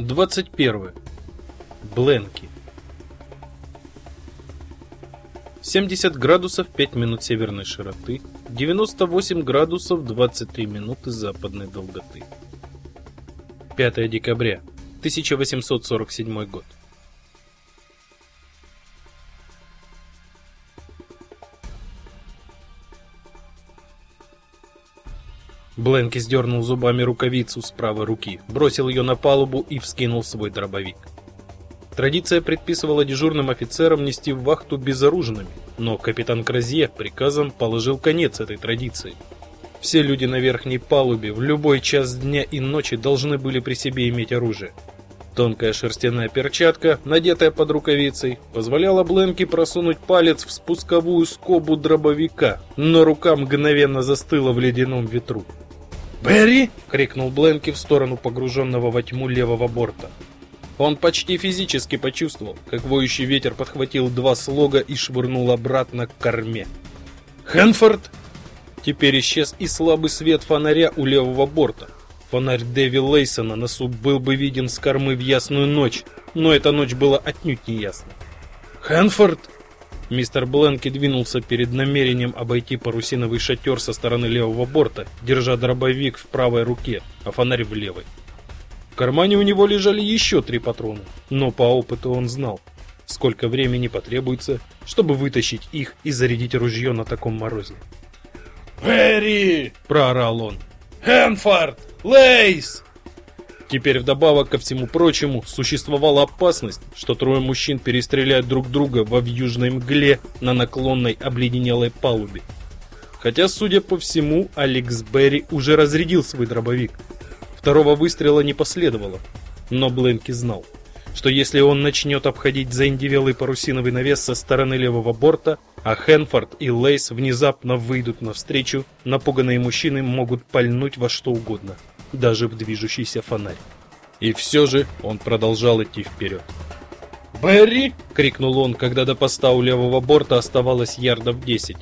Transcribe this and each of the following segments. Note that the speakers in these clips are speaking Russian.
21. Бленки. 70 градусов 5 минут северной широты, 98 градусов 23 минуты западной долготы. 5 декабря 1847 год. Бленки сдернул зубами рукавицу с правой руки, бросил ее на палубу и вскинул свой дробовик. Традиция предписывала дежурным офицерам нести вахту безоружными, но капитан Кразье приказом положил конец этой традиции. Все люди на верхней палубе в любой час дня и ночи должны были при себе иметь оружие. Тонкая шерстяная перчатка, надетая под рукавицей, позволяла Бленки просунуть палец в спусковую скобу дробовика, но рука мгновенно застыла в ледяном ветру. «Берри!» — крикнул Бленки в сторону погруженного во тьму левого борта. Он почти физически почувствовал, как воющий ветер подхватил два слога и швырнул обратно к корме. «Хэнфорд!» Теперь исчез и слабый свет фонаря у левого борта. Фонарь Дэви Лейсона на суп был бы виден с кормы в ясную ночь, но эта ночь была отнюдь не ясна. «Хэнфорд!» Мистер Бленки двинулся перед намерением обойти парусиновый шатер со стороны левого борта, держа дробовик в правой руке, а фонарь в левой. В кармане у него лежали еще три патрона, но по опыту он знал, сколько времени потребуется, чтобы вытащить их и зарядить ружье на таком морозе. «Перри!» – проорал он. «Хэнфорд! Лейс!» Теперь вдобавок ко всему прочему существовала опасность, что трое мужчин перестреляют друг друга во вьюжной мгле на наклонной обледенелой палубе. Хотя, судя по всему, Алекс Берри уже разрядил свой дробовик. Второго выстрела не последовало, но Бленки знал, что если он начнет обходить заиндевелый парусиновый навес со стороны левого борта, а Хенфорд и Лейс внезапно выйдут навстречу, напуганные мужчины могут пальнуть во что угодно – даже в движущийся фонарь. И все же он продолжал идти вперед. «Берри!» — крикнул он, когда до поста у левого борта оставалось ярдов десять.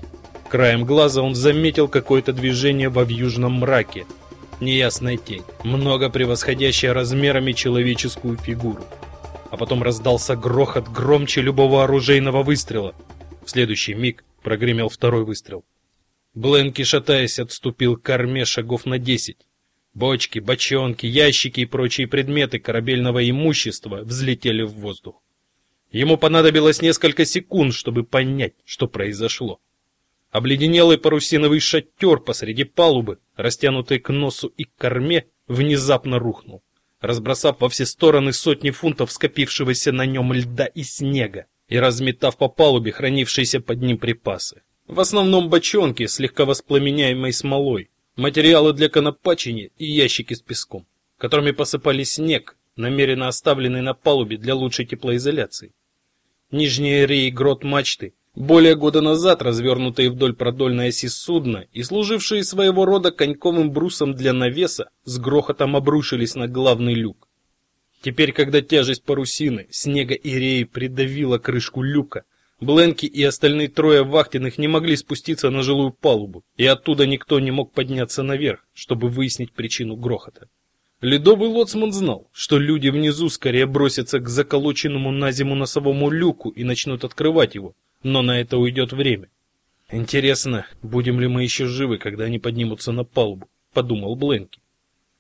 Краем глаза он заметил какое-то движение во вьюжном мраке. Неясная тень, много превосходящая размерами человеческую фигуру. А потом раздался грохот громче любого оружейного выстрела. В следующий миг прогремел второй выстрел. Бленки, шатаясь, отступил к корме шагов на десять. Бочки, бочонки, ящики и прочие предметы корабельного имущества взлетели в воздух. Ему понадобилось несколько секунд, чтобы понять, что произошло. Обледенелый парусиновый шатер посреди палубы, растянутый к носу и к корме, внезапно рухнул, разбросав во все стороны сотни фунтов скопившегося на нем льда и снега и разметав по палубе хранившиеся под ним припасы. В основном бочонки, слегка воспламеняемой смолой, материалы для конопачения и ящики с песком, которыми посыпали снег, намеренно оставленный на палубе для лучшей теплоизоляции. Нижние реи грот мачты, более года назад развернутые вдоль продольной оси судна и служившие своего рода коньковым брусом для навеса, с грохотом обрушились на главный люк. Теперь, когда тяжесть парусины, снега и реи придавила крышку люка, Бленки и остальные трое вахтенных не могли спуститься на жилую палубу, и оттуда никто не мог подняться наверх, чтобы выяснить причину грохота. Ледовый лоцман знал, что люди внизу скорее бросятся к заколоченному на зиму носовому люку и начнут открывать его, но на это уйдет время. Интересно, будем ли мы еще живы, когда они поднимутся на палубу, подумал Бленки.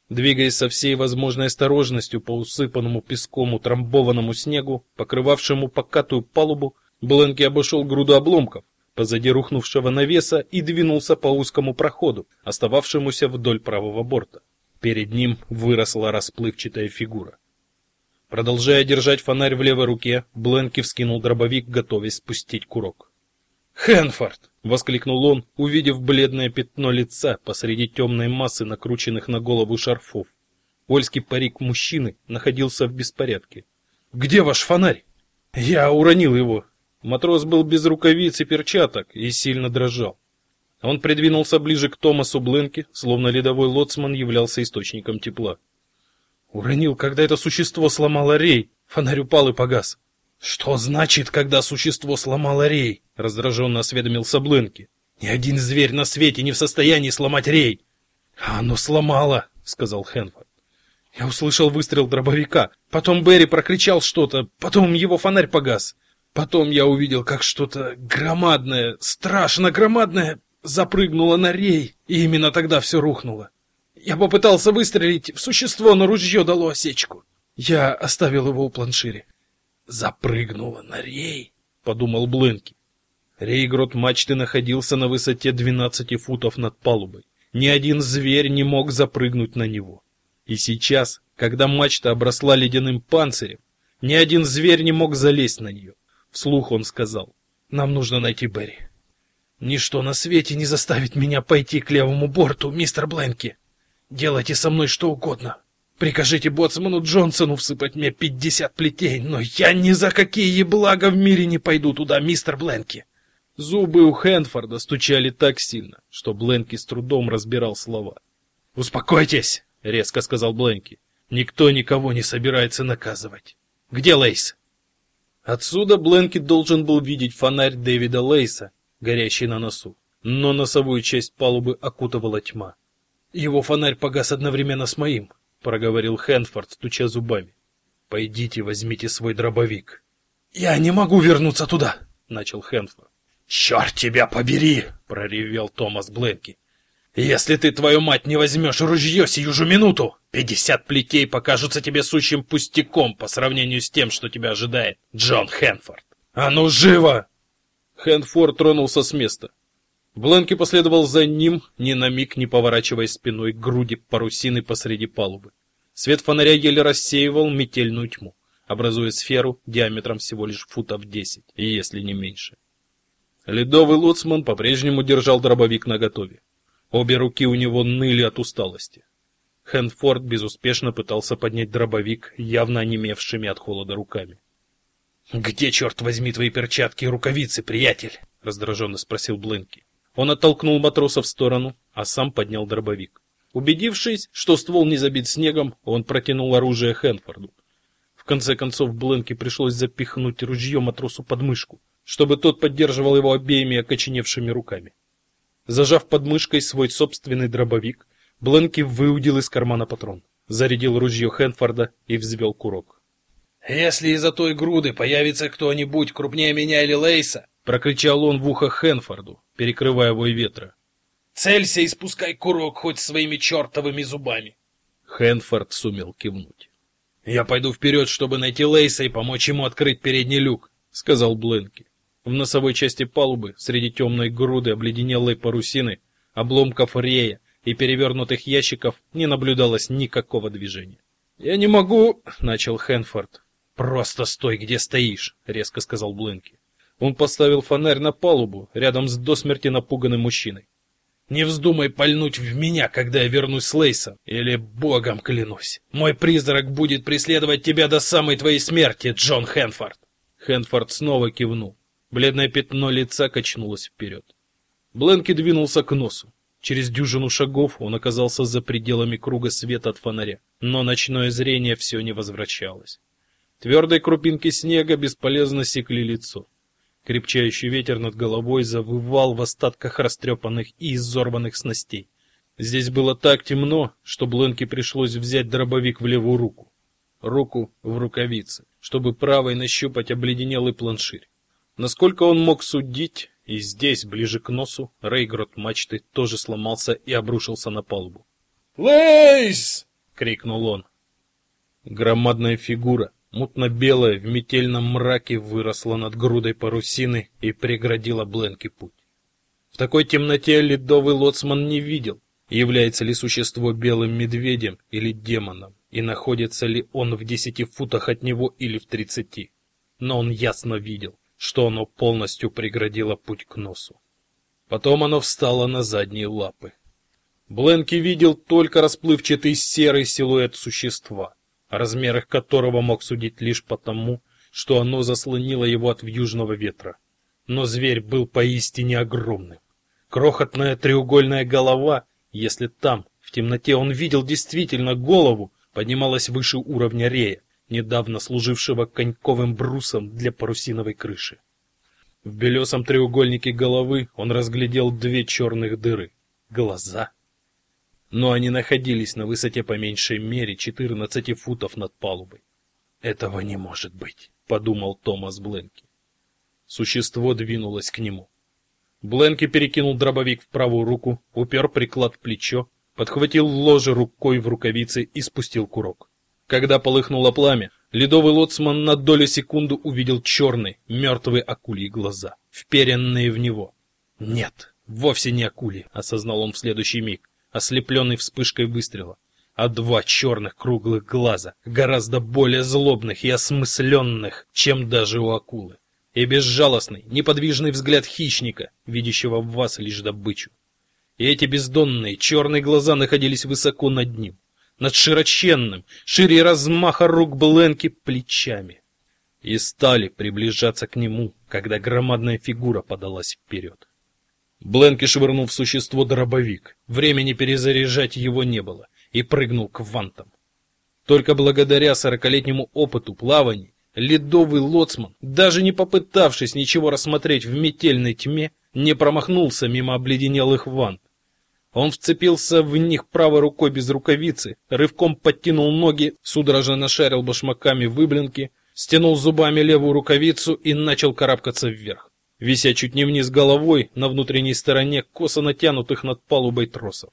Двигаясь со всей возможной осторожностью по усыпанному песком утрамбованному снегу, покрывавшему покатую палубу, Бленки обошел груду обломков позади рухнувшего навеса и двинулся по узкому проходу, остававшемуся вдоль правого борта. Перед ним выросла расплывчатая фигура. Продолжая держать фонарь в левой руке, Бленки вскинул дробовик, готовясь спустить курок. "Хенфорд!" воскликнул он, увидев бледное пятно лица посреди темной массы накрученных на голову шарфов. Польский парик мужчины находился в беспорядке. "Где ваш фонарь?" "Я уронил его", Матрос был без рукавиц и перчаток и сильно дрожал. Он придвинулся ближе к Томасу Бленке, словно ледовой лоцман являлся источником тепла. Уронил, когда это существо сломало рей. Фонарь упал и погас. Что значит, когда существо сломало рей? раздраженно осведомился Бленки. Ни один зверь на свете не в состоянии сломать рей. А оно сломало, сказал Хенфорд. Я услышал выстрел дробовика. Потом Берри прокричал что-то. Потом его фонарь погас. Потом я увидел, как что-то громадное, страшно громадное, запрыгнуло на рей, и именно тогда все рухнуло. Я попытался выстрелить в существо, но ружье дало осечку. Я оставил его у планшире. Запрыгнуло на рей, подумал Бленки. Рейгрот мачты находился на высоте 12 футов над палубой. Ни один зверь не мог запрыгнуть на него. И сейчас, когда мачта обросла ледяным панцирем, ни один зверь не мог залезть на нее. Вслух он сказал: "Нам нужно найти Берри. Ничто на свете не заставит меня пойти к левому борту, мистер Бленки. Делайте со мной что угодно. Прикажите боцману Джонсону всыпать мне пятьдесят плетей, но я ни за какие блага в мире не пойду туда, мистер Бленки. Зубы у Хенфорда стучали так сильно, что Бленки с трудом разбирал слова. "Успокойтесь", резко сказал Бленки. "Никто никого не собирается наказывать. Где Лейс?" Отсюда Бленки должен был видеть фонарь Дэвида Лейса, горящий на носу, но носовую часть палубы окутывала тьма. Его фонарь погас одновременно с моим, проговорил Хенфорд, стуча зубами. Пойдите, возьмите свой дробовик. Я не могу вернуться туда, начал Хенфорд. Черт тебя побери, проревел Томас Бленки. Если ты твою мать не возьмешь ружье сию же минуту, пятьдесят плетей покажутся тебе сущим пустяком по сравнению с тем, что тебя ожидает, Джон Хенфорд. А ну живо! Хенфорд тронулся с места. Бланки последовал за ним, ни на миг не поворачиваясь спиной к груди парусины посреди палубы. Свет фонаря еле рассеивал метельную тьму, образуя сферу диаметром всего лишь футов десять, если не меньше. Ледовый лоцман по-прежнему держал дробовик наготове. Обе руки у него ныли от усталости. Хенфорд безуспешно пытался поднять дробовик, явно онемевшими от холода руками. "Где черт возьми твои перчатки и рукавицы, приятель?" раздраженно спросил Блинки. Он оттолкнул матроса в сторону, а сам поднял дробовик. Убедившись, что ствол не забит снегом, он протянул оружие Хенфорду. В конце концов Бленки пришлось запихнуть ружье матросу под мышку, чтобы тот поддерживал его обеими окоченевшими руками. Зажав под мышкой свой собственный дробовик, Бленки выудил из кармана патрон, зарядил ружье Хенфорда и взвел курок. Если из-за той груды появится кто-нибудь крупнее меня или Лейса, прокричал он в ухо Хенфорду, перекрывая вой ветра. Целься и спускай курок хоть своими чертовыми зубами. Хенфорд сумел кивнуть. Я пойду вперед, чтобы найти Лейса и помочь ему открыть передний люк, сказал Бленки. В носовой части палубы, среди темной груды обледенелой парусины, обломков рея и перевернутых ящиков, не наблюдалось никакого движения. "Я не могу", начал Хенфорд. "Просто стой, где стоишь", резко сказал Бленки. Он поставил фонарь на палубу, рядом с до смерти напуганным мужчиной. Не вздумай пальнуть в меня, когда я вернусь с Лейсом, или богом клянусь. Мой призрак будет преследовать тебя до самой твоей смерти, Джон Хенфорд. Хенфорд снова кивнул. Бледное пятно лица качнулось вперед. Бленки двинулся к носу. Через дюжину шагов он оказался за пределами круга света от фонаря, но ночное зрение все не возвращалось. Твердые крупинки снега бесполезно секли лицо. Крепчающий ветер над головой завывал в остатках растрепанных и изорванных снастей. Здесь было так темно, что Бленке пришлось взять дробовик в левую руку, руку в рукавице, чтобы правой нащупать обледенелый планширь. Насколько он мог судить, и здесь, ближе к носу, рейгрот мачты тоже сломался и обрушился на палубу. "Лейс!" крикнул он. Громадная фигура, мутно-белая в метельном мраке выросла над грудой парусины и преградила Бленке путь. В такой темноте ледовый лоцман не видел, является ли существо белым медведем или демоном, и находится ли он в десяти футах от него или в тридцати. Но он ясно видел, что оно полностью преградило путь к носу. Потом оно встало на задние лапы. Бленки видел только расплывчатый серый силуэт существа о размерах которого мог судить лишь потому, что оно заслонило его от вьюжного ветра. Но зверь был поистине огромным. Крохотная треугольная голова, если там, в темноте он видел действительно голову, поднималась выше уровня рея, недавно служившего коньковым брусом для парусиновой крыши. В белесом треугольнике головы он разглядел две черных дыры глаза. но они находились на высоте по меньшей мере 14 футов над палубой. Этого не может быть, подумал Томас Бленки. Существо двинулось к нему. Бленки перекинул дробовик в правую руку, упер приклад в плечо, подхватил ложе рукой в рукавице и спустил курок. Когда полыхнуло пламя, ледовый лоцман на долю секунды увидел черные, мертвые акульи глаза, вперенные в него. Нет, вовсе не акули, осознал он в следующий миг, ослепленный вспышкой выстрела, а два черных круглых глаза, гораздо более злобных и осмысленных, чем даже у акулы и безжалостный, неподвижный взгляд хищника, видящего в вас лишь добычу. И эти бездонные черные глаза находились высоко над ним, над широченным, шире размаха рук Бленки плечами, и стали приближаться к нему, когда громадная фигура подалась вперед. Бленки швырнул в существо дробовик. Времени перезаряжать его не было, и прыгнул к вантам. Только благодаря сорокалетнему опыту плаваний Ледовый лоцман, даже не попытавшись ничего рассмотреть в метельной тьме, не промахнулся мимо обледенелых вант. Он вцепился в них правой рукой без рукавицы, рывком подтянул ноги, судорожно нашарил башмаками выблинки, стянул зубами левую рукавицу и начал карабкаться вверх, вися чуть не вниз головой на внутренней стороне косо натянутых над палубой тросов.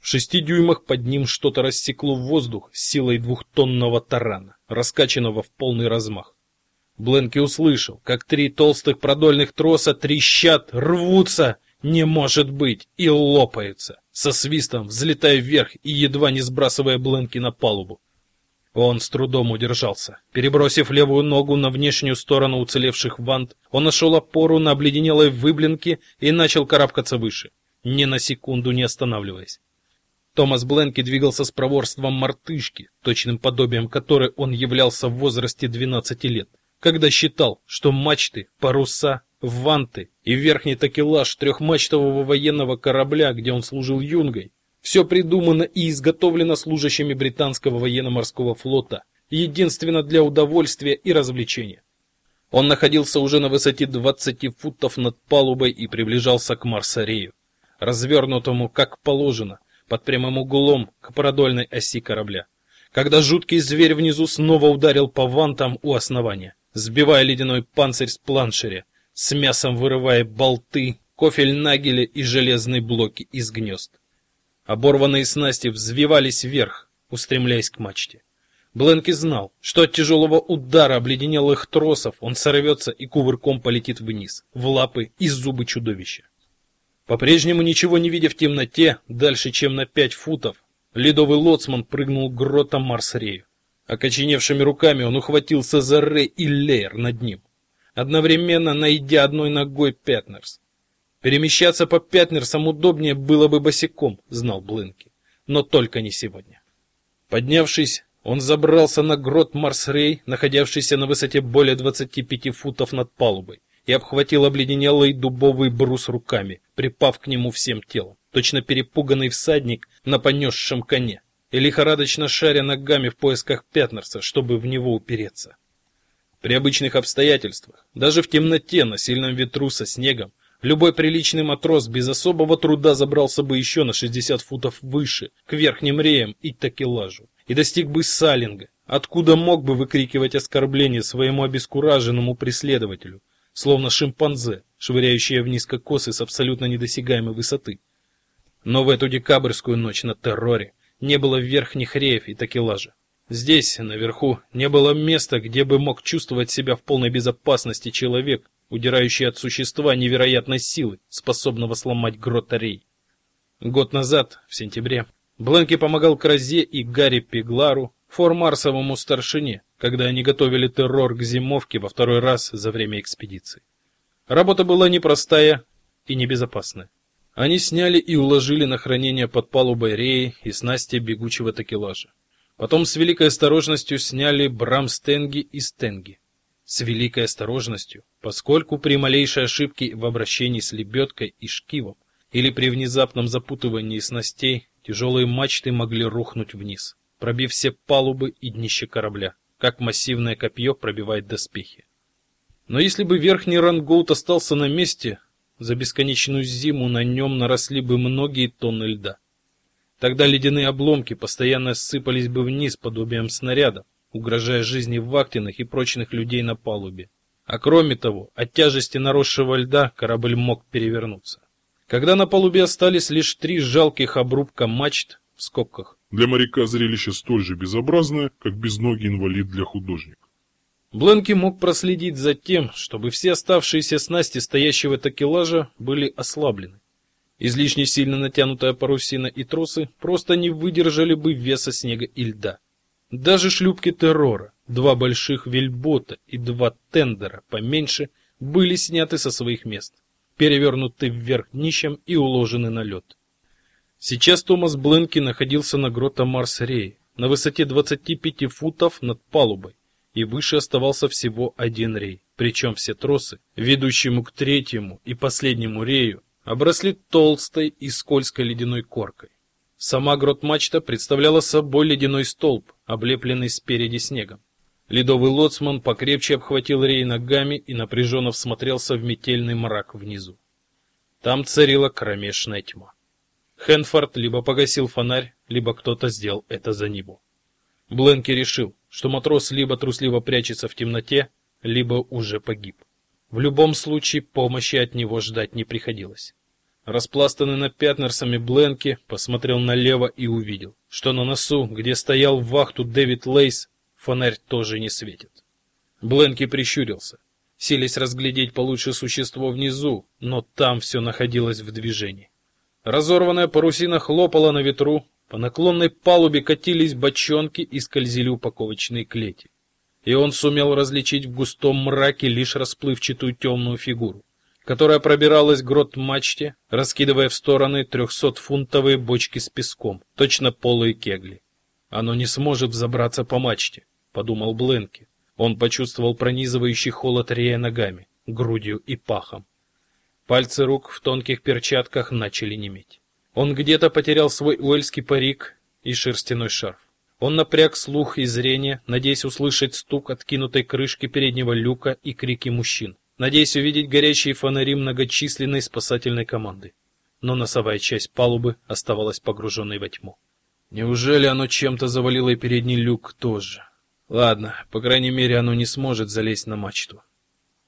В шести дюймах под ним что-то рассекло воздух силой двухтонного тарана, раскачанного в полный размах. Бленки услышал, как три толстых продольных троса трещат, рвутся, не может быть, и лопаются, со свистом взлетая вверх и едва не сбрасывая Бленки на палубу. Он с трудом удержался. Перебросив левую ногу на внешнюю сторону уцелевших вант, он нашел опору на обледенелой выблинке и начал карабкаться выше, ни на секунду не останавливаясь. Томас Бленки двигался с проворством мартышки, точным подобием которой он являлся в возрасте 12 лет, когда считал, что мачты, паруса, ванты и верхний такелаж трехмачтового военного корабля, где он служил юнгой, все придумано и изготовлено служащими британского военно-морского флота, единственно для удовольствия и развлечения. Он находился уже на высоте 20 футов над палубой и приближался к Марсарею, развернутому как положено, под прямым углом к продольной оси корабля. Когда жуткий зверь внизу снова ударил по вантам у основания, сбивая ледяной панцирь с планшеря, с мясом вырывая болты, кофель-нагели и железные блоки из гнезд. Оборванные снасти взвивались вверх, устремляясь к мачте. Бленки знал, что от тяжелого удара обледенелых тросов он сорвется и кувырком полетит вниз, в лапы и зубы чудовища. По-прежнему ничего не видя в темноте, дальше, чем на пять футов, ледовый лоцман прыгнул к гротам Марсрею. Окоченевшими руками он ухватился за Рэй и Лейер над ним, одновременно найдя одной ногой Пятнерс. Перемещаться по Пятнерсам удобнее было бы босиком, знал Блинки, но только не сегодня. Поднявшись, он забрался на грот Марсрей, находившийся на высоте более 25 футов над палубой и обхватил обледенелый дубовый брус руками, припав к нему всем телом, точно перепуганный всадник на понесшем коне, и лихорадочно шаря ногами в поисках Пятнерса, чтобы в него упереться. При обычных обстоятельствах, даже в темноте, на сильном ветру со снегом, любой приличный матрос без особого труда забрался бы еще на 60 футов выше, к верхним реям и такелажу, и достиг бы Салинга, откуда мог бы выкрикивать оскорбления своему обескураженному преследователю, словно шимпанзе, швыряющие вниз кокосы с абсолютно недосягаемой высоты. Но в эту декабрьскую ночь на терроре не было верхних реев и такелажа. Здесь, наверху, не было места, где бы мог чувствовать себя в полной безопасности человек, удирающий от существа невероятной силы, способного сломать гротарей. Год назад, в сентябре, Бленки помогал Кразе и Гарри Пеглару, формарсовому старшине, когда они готовили террор к зимовке во второй раз за время экспедиции. Работа была непростая и небезопасная. Они сняли и уложили на хранение под палубой реи и снасти бегучего такелажа. Потом с великой осторожностью сняли брамстенги и стенги. С великой осторожностью, поскольку при малейшей ошибке в обращении с лебедкой и шкивом или при внезапном запутывании снастей тяжелые мачты могли рухнуть вниз, пробив все палубы и днище корабля как массивное копье пробивает доспехи. Но если бы верхний рангоут остался на месте, за бесконечную зиму на нем наросли бы многие тонны льда. Тогда ледяные обломки постоянно сыпались бы вниз подобием снарядов, угрожая жизни вахтенных и прочных людей на палубе. А кроме того, от тяжести наросшего льда корабль мог перевернуться. Когда на палубе остались лишь три жалких обрубка мачт в скобках. Для моряка зрелище столь же безобразное, как безногий инвалид для художника. Бленки мог проследить за тем, чтобы все оставшиеся снасти стоящего такелажа были ослаблены. Излишне сильно натянутая парусина и тросы просто не выдержали бы веса снега и льда. Даже шлюпки террора, два больших вельбота и два тендера поменьше были сняты со своих мест, перевернуты вверх днищем и уложены на лед. Сейчас Томас Бленки находился на грота Марс-Рей, на высоте 25 футов над палубой и выше оставался всего один рей. Причем все тросы, ведущему к третьему и последнему рею, обросли толстой и скользкой ледяной коркой. Сама грот-мачта представляла собой ледяной столб, облепленный спереди снегом. Ледовый лоцман покрепче обхватил рей ногами и напряженно всмотрелся в метельный мрак внизу. Там царила кромешная тьма. Хенфорд либо погасил фонарь, либо кто-то сделал это за него. Бленки решил, что матрос либо трусливо прячется в темноте, либо уже погиб. В любом случае помощи от него ждать не приходилось. Распластанный на пятнерсами Бленки посмотрел налево и увидел, что на носу, где стоял в вахту Дэвид Лейс, фонарь тоже не светит. Бленки прищурился, силясь разглядеть получше существо внизу, но там все находилось в движении. Разорванная парусина хлопала на ветру, по наклонной палубе катились бочонки и скользили упаковочные клети. И он сумел различить в густом мраке лишь расплывчатую темную фигуру, которая пробиралась к грот-мачте, раскидывая в стороны трехсотфунтовые бочки с песком, точно полые кегли. Оно не сможет взобраться по мачте, подумал Бленки. Он почувствовал пронизывающий холод рея ногами, грудью и пахом. Пальцы рук в тонких перчатках начали неметь. Он где-то потерял свой уэльский парик и шерстяной шарф. Он напряг слух и зрение, надеясь услышать стук откинутой крышки переднего люка и крики мужчин, надеясь увидеть горящие фонари многочисленной спасательной команды. Но носовая часть палубы оставалась погруженной во тьму. Неужели оно чем-то завалило и передний люк тоже? Ладно, по крайней мере, оно не сможет залезть на мачту.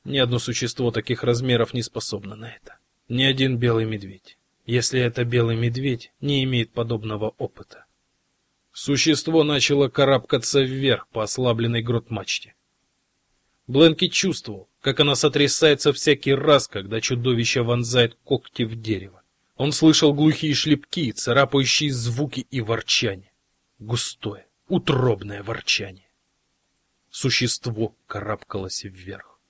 Ни одно существо таких размеров не способно на это. Ни один белый медведь если это белый медведь не имеет подобного опыта. Существо начало карабкаться вверх по ослабленной грот-мачте. Бленки чувствовал, как она сотрясается всякий раз, когда чудовище вонзает когти в дерево. Он слышал глухие шлепки, царапающие звуки и ворчание. Густое, утробное ворчание. Существо карабкалось вверх.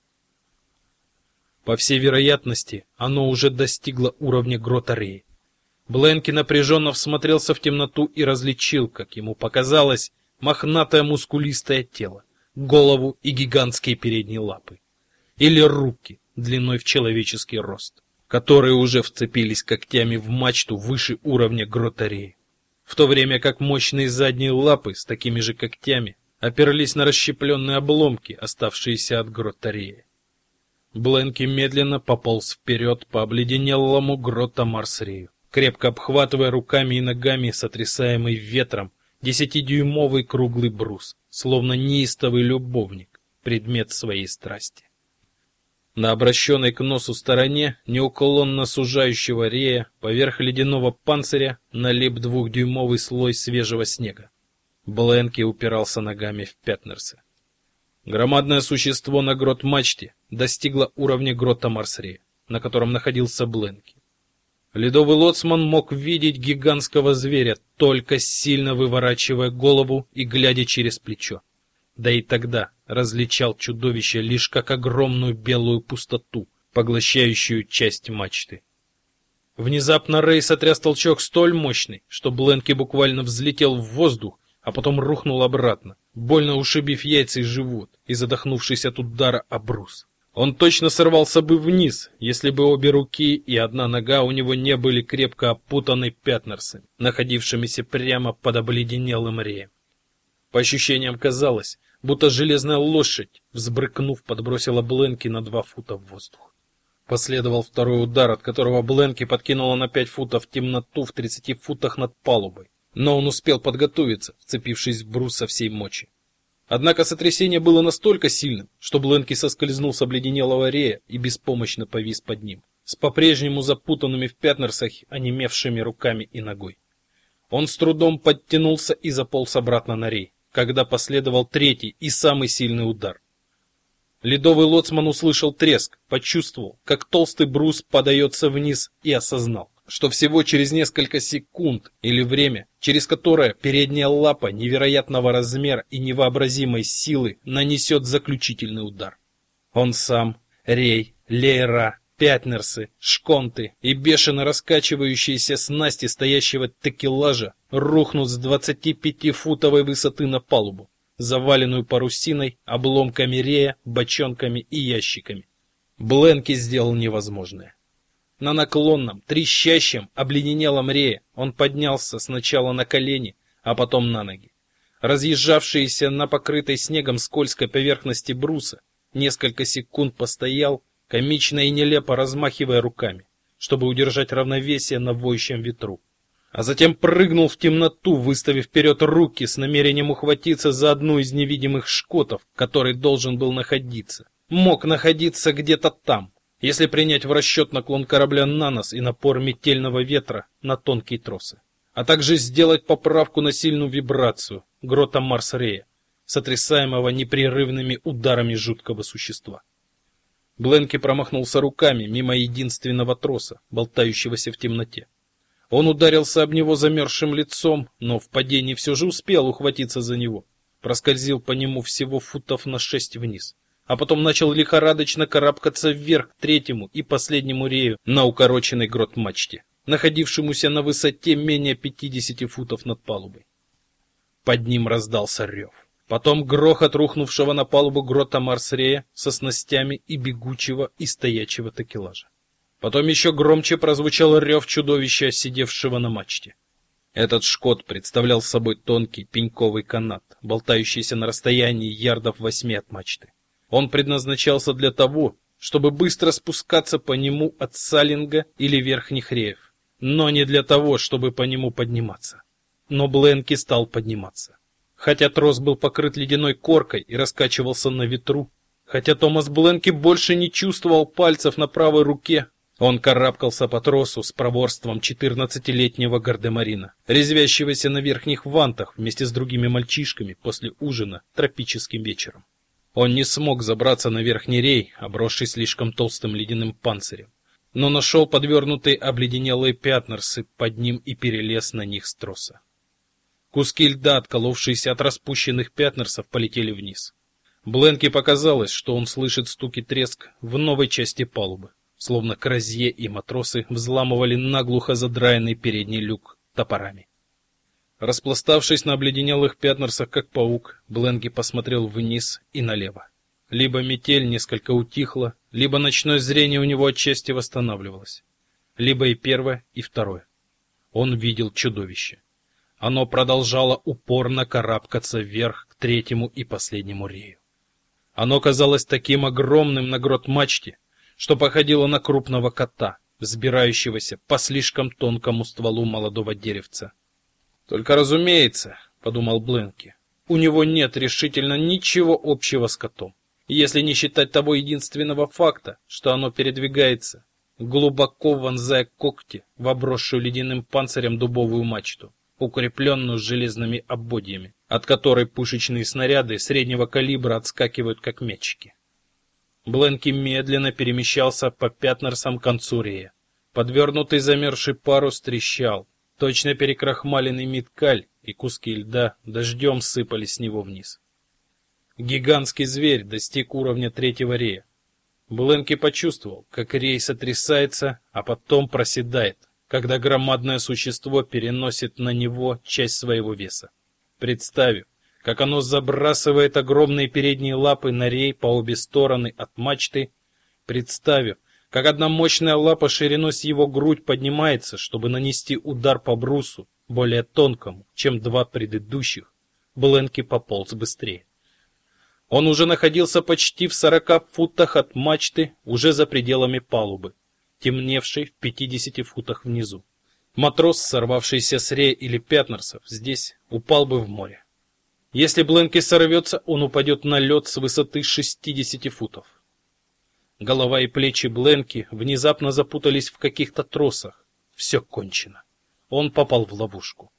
По всей вероятности, оно уже достигло уровня гротареи. Бленки напряженно всмотрелся в темноту и различил, как ему показалось, мохнатое мускулистое тело, голову и гигантские передние лапы. Или руки длиной в человеческий рост, которые уже вцепились когтями в мачту выше уровня гротареи. В то время как мощные задние лапы с такими же когтями оперлись на расщепленные обломки, оставшиеся от гротареи. Бленки медленно пополз вперед по обледенелому грота Марсрею, крепко обхватывая руками и ногами сотрясаемый ветром десятидюймовый круглый брус, словно неистовый любовник, предмет своей страсти. На обращенной к носу стороне неуклонно сужающего рея поверх ледяного панциря налип двухдюймовый слой свежего снега. Бленки упирался ногами в Пятнерса. Громадное существо на грот-мачте достигло уровня грота Марсре, на котором находился Бленки. Ледовый лоцман мог видеть гигантского зверя, только сильно выворачивая голову и глядя через плечо. Да и тогда различал чудовище лишь как огромную белую пустоту, поглощающую часть мачты. Внезапно Рей сотряс толчок столь мощный, что Бленки буквально взлетел в воздух, а потом рухнул обратно больно ушибив яйца и живот и задохнувшись от удара об брус. Он точно сорвался бы вниз, если бы обе руки и одна нога у него не были крепко опутаны пятнерсами, находившимися прямо под обледенелым реем. По ощущениям казалось, будто железная лошадь, взбрыкнув, подбросила Бленки на два фута в воздух. Последовал второй удар, от которого Бленки подкинуло на пять футов в темноту в тридцати футах над палубой. Но он успел подготовиться, вцепившись в брус со всей мочи. Однако сотрясение было настолько сильным, что Бленки соскользнул с обледенелого рея и беспомощно повис под ним, с по-прежнему запутанными в пятнерсах онемевшими руками и ногой. Он с трудом подтянулся и заполз обратно на рей, когда последовал третий и самый сильный удар. Ледовый лоцман услышал треск, почувствовал, как толстый брус подается вниз и осознал, что всего через несколько секунд или время, через которое передняя лапа невероятного размера и невообразимой силы нанесет заключительный удар. Он сам, Рей, Лейра, Пятнерсы, Шконты и бешено раскачивающиеся снасти стоящего текелажа рухнут с 25-футовой высоты на палубу, заваленную парусиной, обломками рея, бочонками и ящиками. Бленки сделал невозможное. На наклонном, трещащем, обледенелом рее он поднялся сначала на колени, а потом на ноги. Разъезжавшийся на покрытой снегом скользкой поверхности бруса несколько секунд постоял, комично и нелепо размахивая руками, чтобы удержать равновесие на воющем ветру. А затем прыгнул в темноту, выставив вперед руки с намерением ухватиться за одну из невидимых шкотов, который должен был находиться. Мог находиться где-то там, если принять в расчет наклон корабля на нос и напор метельного ветра на тонкие тросы, а также сделать поправку на сильную вибрацию грота Марс-Рея, сотрясаемого непрерывными ударами жуткого существа. Бленки промахнулся руками мимо единственного троса, болтающегося в темноте. Он ударился об него замерзшим лицом, но в падении все же успел ухватиться за него. Проскользил по нему всего футов на шесть вниз, а потом начал лихорадочно карабкаться вверх к третьему и последнему рею на укороченной грот-мачте, находившемуся на высоте менее 50 футов над палубой. Под ним раздался рев. Потом грохот рухнувшего на палубу грота Марсрея со снастями и бегучего и стоячего такелажа. Потом еще громче прозвучал рев чудовища, сидевшего на мачте. Этот шкот представлял собой тонкий пеньковый канат, болтающийся на расстоянии ярдов восьми от мачты. Он предназначался для того, чтобы быстро спускаться по нему от салинга или верхних реев, но не для того, чтобы по нему подниматься. Но Бленки стал подниматься. Хотя трос был покрыт ледяной коркой и раскачивался на ветру, хотя Томас Бленки больше не чувствовал пальцев на правой руке, он карабкался по тросу с проворством четырнадцатилетнего гардемарина, резвящегося на верхних вантах вместе с другими мальчишками после ужина тропическим вечером. Он не смог забраться на верхний рей, обросший слишком толстым ледяным панцирем, но нашел подвернутые обледенелые пятнерсы под ним и перелез на них с троса. Куски льда, отколовшиеся от распущенных пятнерсов, полетели вниз. Бленки показалось, что он слышит стук и треск в новой части палубы словно кразье и матросы взламывали наглухо задраенный передний люк топорами. Распластавшись на обледенелых пятнерсах, как паук, Бленки посмотрел вниз и налево. Либо метель несколько утихла, либо ночное зрение у него отчасти восстанавливалось. Либо и первое, и второе. Он видел чудовище. Оно продолжало упорно карабкаться вверх к третьему и последнему рею. Оно казалось таким огромным на грот мачте, что походило на крупного кота, взбирающегося по слишком тонкому стволу молодого деревца. Только, разумеется, подумал Бленки, у него нет решительно ничего общего с котом, если не считать того единственного факта, что оно передвигается, глубоко вонзая когти в обросшую ледяным панцирем дубовую мачту, укрепленную железными ободьями, от которой пушечные снаряды среднего калибра отскакивают как мячики. Бленки медленно перемещался по пятнерсам концу рея. Подвернутый замерзший парус трещал. Точно перекрахмаленный миткаль и куски льда дождем сыпались с него вниз. Гигантский зверь достиг уровня третьего рея. Бленки почувствовал, как рей сотрясается, а потом проседает, когда громадное существо переносит на него часть своего веса. Представив, как оно забрасывает огромные передние лапы на рей по обе стороны от мачты, представив, как одна мощная лапа шириной с его грудь поднимается, чтобы нанести удар по брусу, более тонкому, чем два предыдущих, Бленки пополз быстрее. Он уже находился почти в сорока футах от мачты, уже за пределами палубы, темневшей в пятидесяти футах внизу. Матрос, сорвавшийся с Ре или Пятнерсов, здесь упал бы в море. Если Бленки сорвется, он упадет на лед с высоты 60 футов. Голова и плечи Бленки внезапно запутались в каких-то тросах. Все кончено. Он попал в ловушку.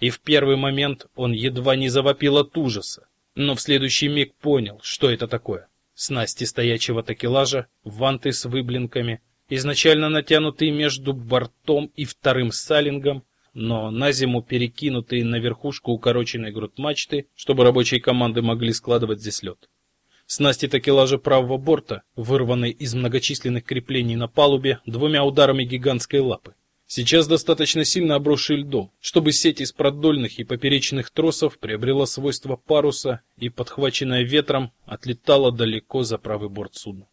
И в первый момент он едва не завопил от ужаса, но в следующий миг понял, что это такое. Снасти стоячего такелажа, ванты с выблинками, изначально натянутые между бортом и вторым салингом, но на зиму перекинутые на верхушку укороченной грудмачты, чтобы рабочие команды могли складывать здесь лед. Снасти такелажа правого борта, вырванные из многочисленных креплений на палубе двумя ударами гигантской лапы. Сейчас достаточно сильно обросший льдом, чтобы сеть из продольных и поперечных тросов приобрела свойства паруса и, подхваченная ветром, отлетала далеко за правый борт судна.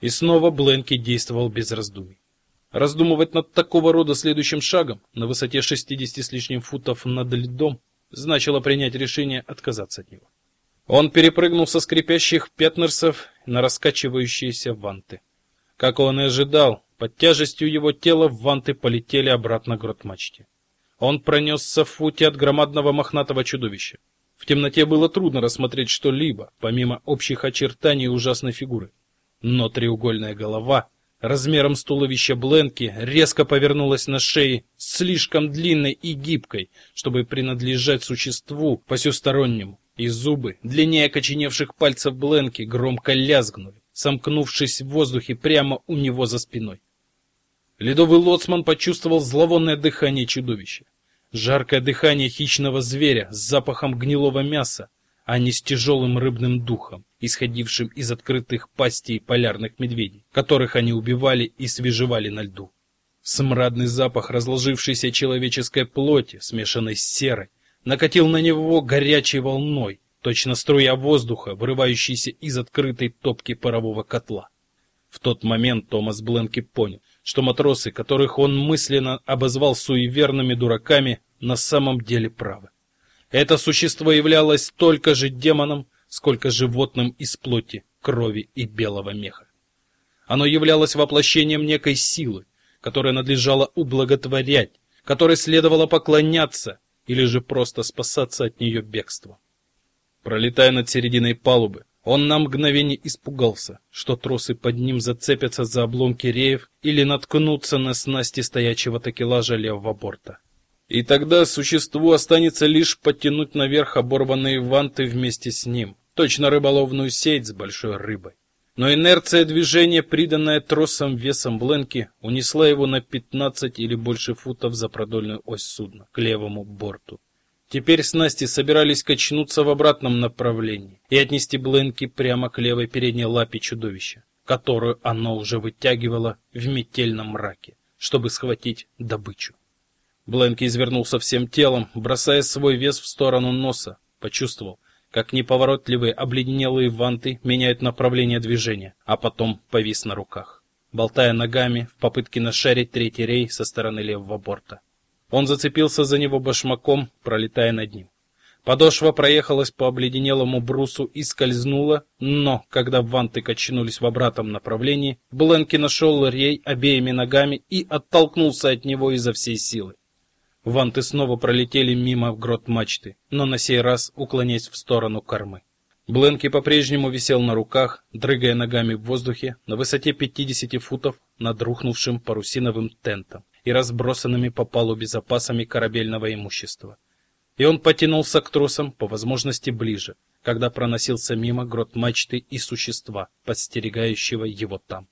И снова Бленки действовал без раздумий. Раздумывать над такого рода следующим шагом на высоте 60 с лишним футов над льдом значило принять решение отказаться от него. Он перепрыгнул со скрипящих пятнерсов на раскачивающиеся ванты. Как он и ожидал, под тяжестью его тела ванты полетели обратно к грот-мачте. Он пронесся в футе от громадного мохнатого чудовища. В темноте было трудно рассмотреть что-либо, помимо общих очертаний ужасной фигуры. Но треугольная голова, размером с туловище Бленки, резко повернулась на шее, слишком длинной и гибкой, чтобы принадлежать существу посюстороннему, и зубы, длиннее окоченевших пальцев Бленки, громко лязгнули, сомкнувшись в воздухе прямо у него за спиной. Ледовый лоцман почувствовал зловонное дыхание чудовища. Жаркое дыхание хищного зверя с запахом гнилого мяса, а не с тяжелым рыбным духом, исходившим из открытых пастей полярных медведей, которых они убивали и свежевали на льду. Смрадный запах разложившейся человеческой плоти, смешанной с серой, накатил на него горячей волной, точно струя воздуха, вырывающейся из открытой топки парового котла. В тот момент Томас Бленки понял, что матросы, которых он мысленно обозвал суеверными дураками, на самом деле правы. Это существо являлось столько же демоном, сколько животным из плоти, крови и белого меха. Оно являлось воплощением некой силы, которая надлежало ублаготворять, которой следовало поклоняться или же просто спасаться от нее бегством. Пролетая над серединой палубы, он на мгновение испугался, что тросы под ним зацепятся за обломки реев или наткнутся на снасти стоячего такелажа левого борта. И тогда существу останется лишь подтянуть наверх оборванные ванты вместе с ним, точно рыболовную сеть с большой рыбой. Но инерция движения, приданная тросом весом Бленки, унесла его на 15 или больше футов за продольную ось судна к левому борту. Теперь снасти собирались качнуться в обратном направлении и отнести Бленки прямо к левой передней лапе чудовища, которую оно уже вытягивало в метельном мраке, чтобы схватить добычу. Бленки извернулся всем телом, бросая свой вес в сторону носа, почувствовал, как неповоротливые обледенелые ванты меняют направление движения, а потом повис на руках, болтая ногами в попытке нашарить третий рей со стороны левого борта. Он зацепился за него башмаком, пролетая над ним. Подошва проехалась по обледенелому брусу и скользнула, но когда ванты качнулись в обратном направлении, Бленки нашел рей обеими ногами и оттолкнулся от него изо всей силы. Ванты снова пролетели мимо грот мачты, но на сей раз уклоняясь в сторону кормы. Бленки по-прежнему висел на руках, дрыгая ногами в воздухе на высоте 50 футов над рухнувшим парусиновым тентом и разбросанными по палубе запасами корабельного имущества. И он потянулся к тросам по возможности ближе, когда проносился мимо грот мачты и существа, подстерегающего его там.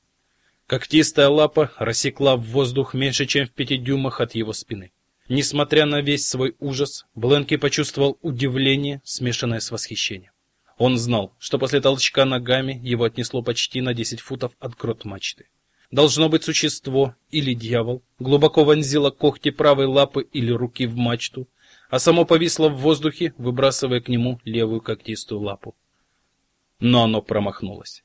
Когтистая лапа рассекла в воздух меньше, чем в пяти дюймах от его спины. Несмотря на весь свой ужас, Бленки почувствовал удивление, смешанное с восхищением. Он знал, что после толчка ногами его отнесло почти на 10 футов от грот мачты. Должно быть существо или дьявол глубоко вонзило когти правой лапы или руки в мачту, а само повисло в воздухе, выбрасывая к нему левую когтистую лапу. Но оно промахнулось.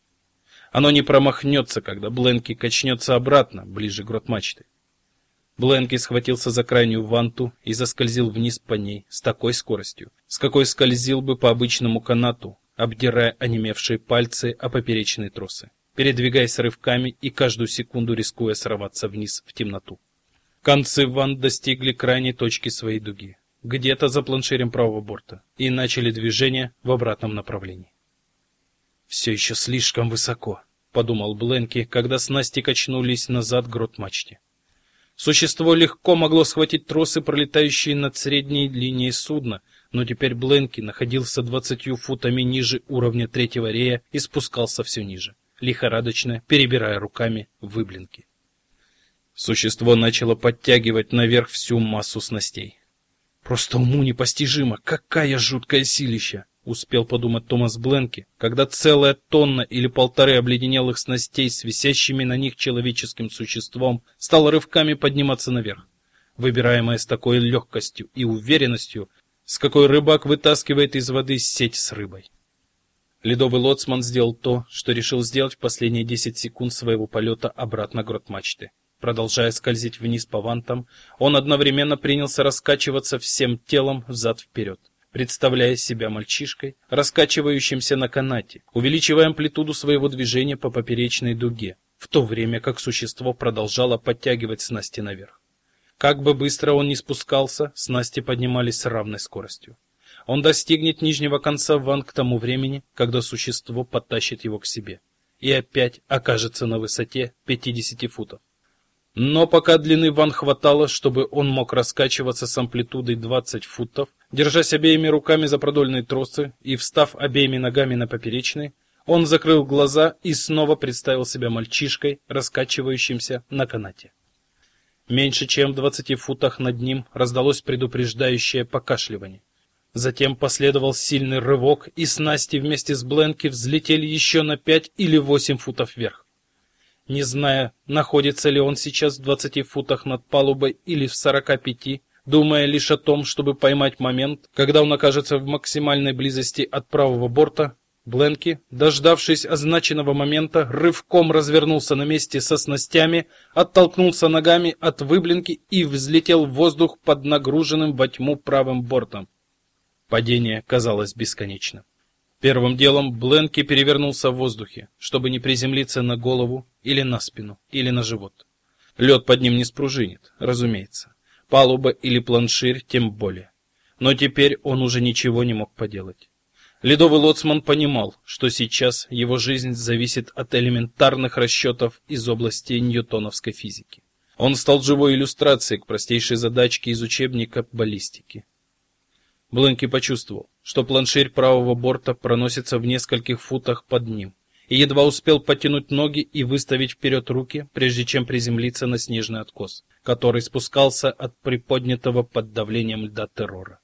Оно не промахнется, когда Бленки качнется обратно, ближе к грот мачты. Бленки схватился за крайнюю ванту и заскользил вниз по ней с такой скоростью, с какой скользил бы по обычному канату, обдирая онемевшие пальцы о поперечные тросы передвигаясь рывками и каждую секунду рискуя сорваться вниз в темноту. Концы вант достигли крайней точки своей дуги, где-то за планширем правого борта, и начали движение в обратном направлении. Все еще слишком высоко, подумал Бленки, когда снасти качнулись назад к грот-мачте. Существо легко могло схватить тросы, пролетающие над средней линией судна, но теперь Бленки находился двадцатью футами ниже уровня третьего рея и спускался все ниже, лихорадочно перебирая руками выблинки. Существо начало подтягивать наверх всю массу снастей. Просто уму непостижимо, какая жуткая силища, успел подумать Томас Бленки, когда целая тонна или полторы обледенелых снастей с висящими на них человеческим существом стала рывками подниматься наверх, выбираемая с такой легкостью и уверенностью, с какой рыбак вытаскивает из воды сеть с рыбой. Ледовый лоцман сделал то, что решил сделать в последние 10 секунд своего полета обратно к грот-мачте. Продолжая скользить вниз по вантам, он одновременно принялся раскачиваться всем телом взад-вперед, представляя себя мальчишкой, раскачивающимся на канате, увеличивая амплитуду своего движения по поперечной дуге, в то время как существо продолжало подтягивать снасти наверх. Как бы быстро он ни спускался, снасти поднимались с равной скоростью. Он достигнет нижнего конца вант к тому времени, когда существо подтащит его к себе, и опять окажется на высоте 50 футов. Но пока длины ван хватало, чтобы он мог раскачиваться с амплитудой 20 футов, держась обеими руками за продольные тросы и встав обеими ногами на поперечные, он закрыл глаза и снова представил себя мальчишкой, раскачивающимся на канате. Меньше чем в 20 футах над ним раздалось предупреждающее покашливание. Затем последовал сильный рывок, и снасти вместе с Бленки взлетели еще на 5 или 8 футов вверх не зная, находится ли он сейчас в двадцати футах над палубой или в сорока пяти, думая лишь о том, чтобы поймать момент, когда он окажется в максимальной близости от правого борта, Бленки, дождавшись означенного момента, рывком развернулся на месте со снастями, оттолкнулся ногами от выблинки и взлетел в воздух под нагруженным во тьму правым бортом. Падение казалось бесконечным. Первым делом Бленки перевернулся в воздухе, чтобы не приземлиться на голову или на спину, или на живот. Лед под ним не спружинит, разумеется. Палуба или планширь тем более. Но теперь он уже ничего не мог поделать. Ледовый лоцман понимал, что сейчас его жизнь зависит от элементарных расчетов из области ньютоновской физики. Он стал живой иллюстрацией к простейшей задачке из учебника баллистики. Бленки почувствовал, что планширь правого борта проносится в нескольких футах под ним, и едва успел потянуть ноги и выставить вперед руки, прежде чем приземлиться на снежный откос, который спускался от приподнятого под давлением льда террора.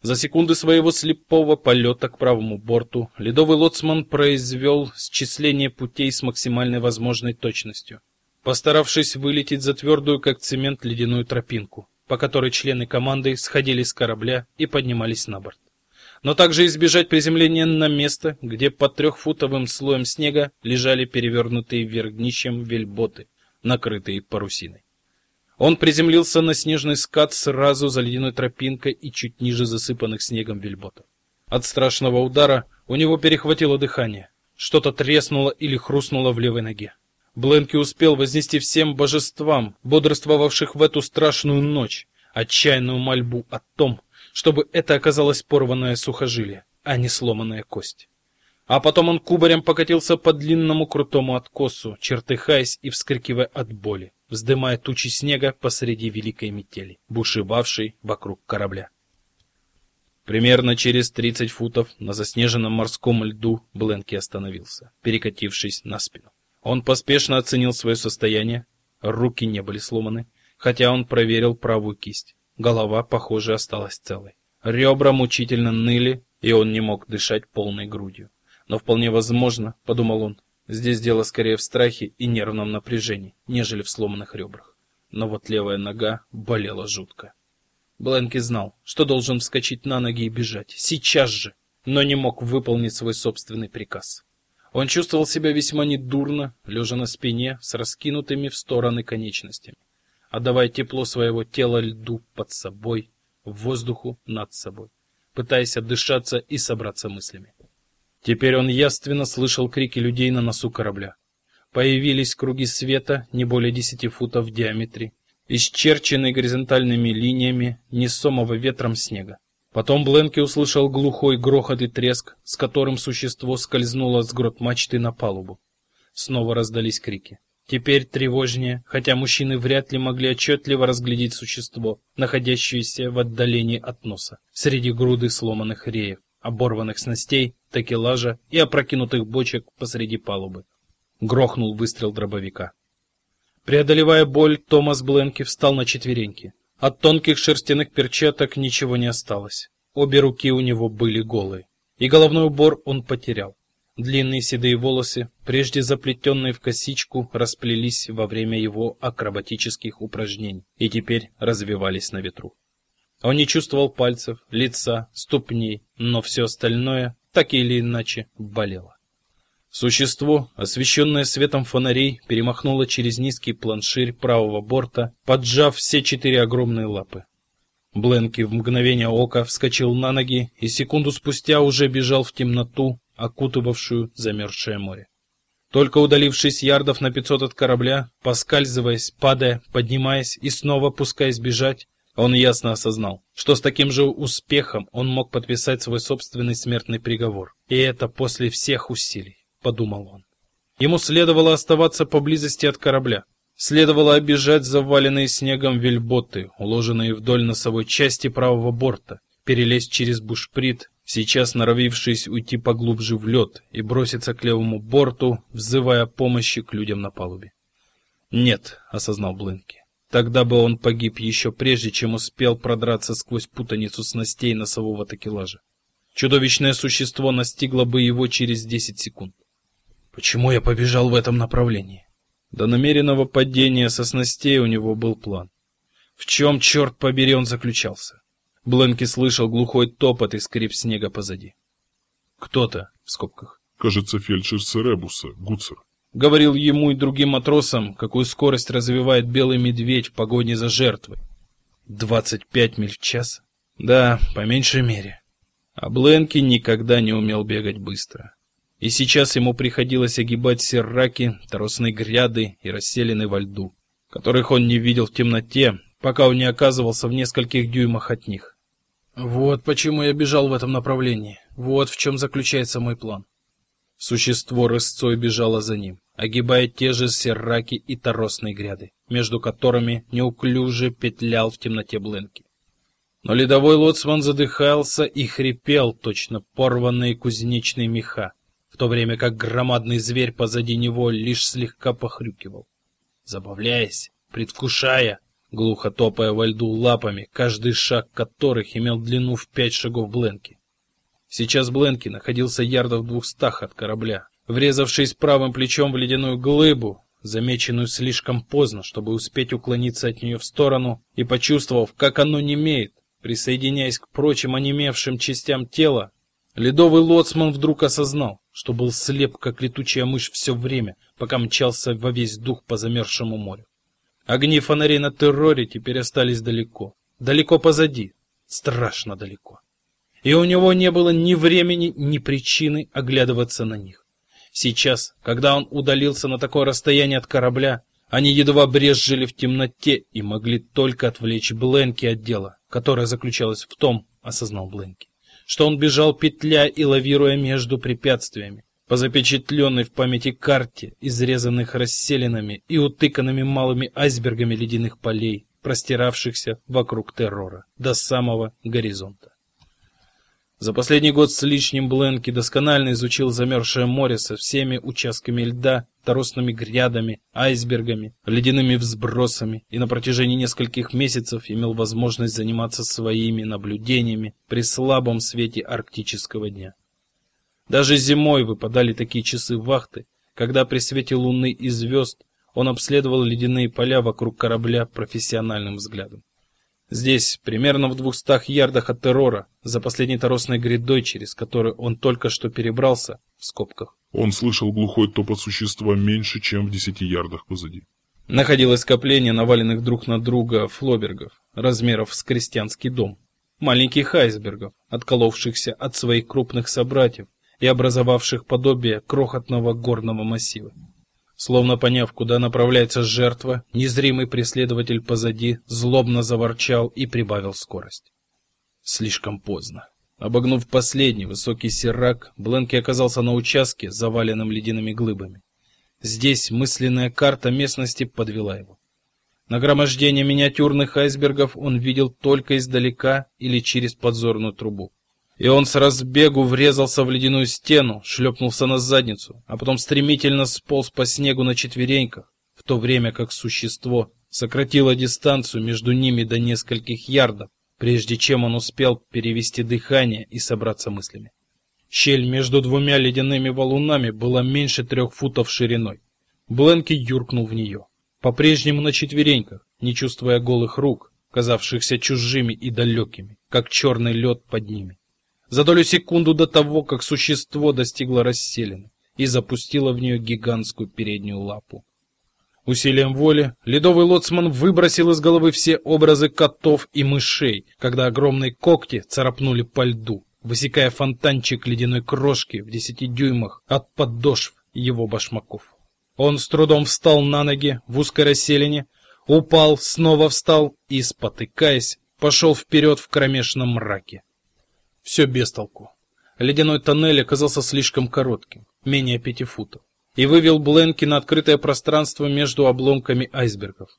За секунды своего слепого полета к правому борту ледовый лоцман произвел счисление путей с максимальной возможной точностью, постаравшись вылететь за твердую, как цемент, ледяную тропинку, по которой члены команды сходили с корабля и поднимались на борт. Но также избежать приземления на место, где под трехфутовым слоем снега лежали перевернутые вверх днищем вельботы, накрытые парусиной. Он приземлился на снежный скат сразу за ледяной тропинкой и чуть ниже засыпанных снегом вельботов. От страшного удара у него перехватило дыхание. Что-то треснуло или хрустнуло в левой ноге. Бленки успел вознести всем божествам, бодрствовавших в эту страшную ночь, отчаянную мольбу о том, чтобы это оказалось порванное сухожилие, а не сломанная кость. А потом он кубарем покатился по длинному крутому откосу, чертыхаясь и вскрикивая от боли, вздымая тучи снега посреди великой метели, бушевавшей вокруг корабля. Примерно через 30 футов на заснеженном морском льду Бленки остановился, перекатившись на спину. Он поспешно оценил свое состояние. Руки не были сломаны, хотя он проверил правую кисть. Голова, похоже, осталась целой. Ребра мучительно ныли, и он не мог дышать полной грудью. Но вполне возможно, подумал он, здесь дело скорее в страхе и нервном напряжении, нежели в сломанных ребрах. Но вот левая нога болела жутко. Бленки знал, что должен вскочить на ноги и бежать сейчас же, но не мог выполнить свой собственный приказ. Он чувствовал себя весьма недурно, лежа на спине с раскинутыми в стороны конечностями, отдавая тепло своего тела льду под собой, воздуху над собой, пытаясь отдышаться и собраться мыслями. Теперь он явственно слышал крики людей на носу корабля. Появились круги света не более десяти футов в диаметре, исчерченный горизонтальными линиями несомого ветром снега. Потом Бленки услышал глухой грохот и треск, с которым существо скользнуло с грот мачты на палубу. Снова раздались крики. Теперь тревожнее, хотя мужчины вряд ли могли отчетливо разглядеть существо, находящееся в отдалении от носа, среди груды сломанных реев, оборванных снастей, такелажа и опрокинутых бочек посреди палубы. Грохнул выстрел дробовика. Преодолевая боль, Томас Бленки встал на четвереньки. От тонких шерстяных перчаток ничего не осталось. Обе руки у него были голые, и головной убор он потерял. Длинные седые волосы, прежде заплетенные в косичку, расплелись во время его акробатических упражнений и теперь развивались на ветру. Он не чувствовал пальцев, лица, ступней, но все остальное так или иначе болело. Существо, освещенное светом фонарей, перемахнуло через низкий планширь правого борта, поджав все четыре огромные лапы. Бленки в мгновение ока вскочил на ноги и секунду спустя уже бежал в темноту, окутывавшую замерзшее море. Только удалившись ярдов на пятьсот от корабля, поскальзываясь, падая, поднимаясь и снова пускаясь бежать, он ясно осознал, что с таким же успехом он мог подписать свой собственный смертный приговор. И это после всех усилий, подумал он. Ему следовало оставаться поблизости от корабля. Следовало обижать заваленные снегом вельботы, уложенные вдоль носовой части правого борта, перелезть через бушприт сейчас норовившись уйти поглубже в лед и броситься к левому борту, взывая помощи к людям на палубе. «Нет», — осознал Блинки, — «тогда бы он погиб еще прежде, чем успел продраться сквозь путаницу снастей носового такелажа. Чудовищное существо настигло бы его через десять секунд. Почему я побежал в этом направлении? До намеренного падения со снастей у него был план. В чем, черт побери, он заключался? Бленки слышал глухой топот и скрип снега позади. Кто-то, в скобках. Кажется, фельдшер Серебуса, Гуцер. Говорил ему и другим матросам, какую скорость развивает белый медведь в погоне за жертвой. Двадцать пять миль в час? Да, по меньшей мере. А Бленки никогда не умел бегать быстро. И сейчас ему приходилось огибать серраки, торосные гряды и расселены во льду, которых он не видел в темноте, пока он не оказывался в нескольких дюймах от них. Вот почему я бежал в этом направлении. Вот в чем заключается мой план. Существо рысцой бежало за ним, огибая те же серраки и торосные гряды, между которыми неуклюже петлял в темноте Бленки. Но ледовой лоцман задыхался и хрипел, точно порванные кузнечные меха, в то время как громадный зверь позади него лишь слегка похрюкивал. Забавляясь, предвкушая, глухо топая во льду лапами, каждый шаг которых имел длину в пять шагов Бленки. Сейчас Бленки находился ярдов в двухстах от корабля, врезавшись правым плечом в ледяную глыбу, замеченную слишком поздно, чтобы успеть уклониться от нее в сторону, и почувствовав, как оно немеет, присоединяясь к прочим онемевшим частям тела, ледовый лоцман вдруг осознал, что был слеп, как летучая мышь все время, пока мчался во весь дух по замерзшему морю. Огни фонарей на терроре теперь остались далеко. Далеко позади. Страшно далеко. И у него не было ни времени, ни причины оглядываться на них. Сейчас, когда он удалился на такое расстояние от корабля, они едва брезжили в темноте и могли только отвлечь Бленки от дела, которое заключалось в том, осознал Бленки, что он бежал петля и лавируя между препятствиями, по запечатленной в памяти карте, изрезанных расселинами и утыканными малыми айсбергами ледяных полей, простиравшихся вокруг террора до самого горизонта. За последний год с лишним Бленки досконально изучил замерзшее море со всеми участками льда, торосными грядами, айсбергами, ледяными взбросами и на протяжении нескольких месяцев имел возможность заниматься своими наблюдениями при слабом свете арктического дня. Даже зимой выпадали такие часы вахты, когда при свете луны и звезд он обследовал ледяные поля вокруг корабля профессиональным взглядом. Здесь, примерно в двухстах ярдах от террора, за последней торосной грядой, через которую он только что перебрался, в скобках. Он слышал глухой топот существа меньше, чем в десяти ярдах позади. Находилось скопление наваленных друг на друга флобергов, размеров с крестьянский дом. Маленьких айсбергов, отколовшихся от своих крупных собратьев, и образовавших подобие крохотного горного массива. Словно поняв, куда направляется жертва, незримый преследователь позади злобно заворчал и прибавил скорость. Слишком поздно. Обогнув последний высокий сирак, Бленки оказался на участке, заваленном ледяными глыбами. Здесь мысленная карта местности подвела его. Нагромождение миниатюрных айсбергов он видел только издалека или через подзорную трубу. И он с разбегу врезался в ледяную стену, шлепнулся на задницу, а потом стремительно сполз по снегу на четвереньках, в то время как существо сократило дистанцию между ними до нескольких ярдов, прежде чем он успел перевести дыхание и собраться мыслями. Щель между двумя ледяными валунами была меньше трех футов шириной. Бленки юркнул в нее, по-прежнему на четвереньках, не чувствуя голых рук, казавшихся чужими и далекими, как черный лед под ними за долю секунду до того, как существо достигло расселины и запустило в нее гигантскую переднюю лапу. Усилием воли ледовый лоцман выбросил из головы все образы котов и мышей, когда огромные когти царапнули по льду, высекая фонтанчик ледяной крошки в десяти дюймах от подошв его башмаков. Он с трудом встал на ноги в узкой расселине, упал, снова встал и, спотыкаясь, пошел вперед в кромешном мраке. Все без толку. Ледяной тоннель оказался слишком коротким, менее пяти футов, и вывел Бленки на открытое пространство между обломками айсбергов.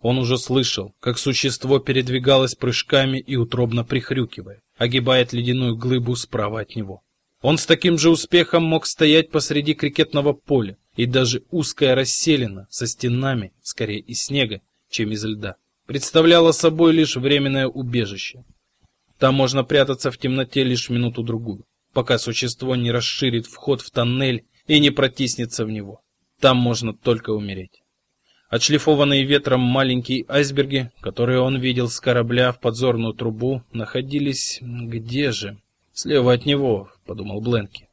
Он уже слышал, как существо передвигалось прыжками и утробно прихрюкивая, огибает ледяную глыбу справа от него. Он с таким же успехом мог стоять посреди крикетного поля, и даже узкая расселена со стенами, скорее из снега, чем из льда, представляла собой лишь временное убежище. Там можно прятаться в темноте лишь минуту-другую, пока существо не расширит вход в тоннель и не протиснется в него. Там можно только умереть. Отшлифованные ветром маленькие айсберги, которые он видел с корабля в подзорную трубу, находились где же? Слева от него, подумал Бленки.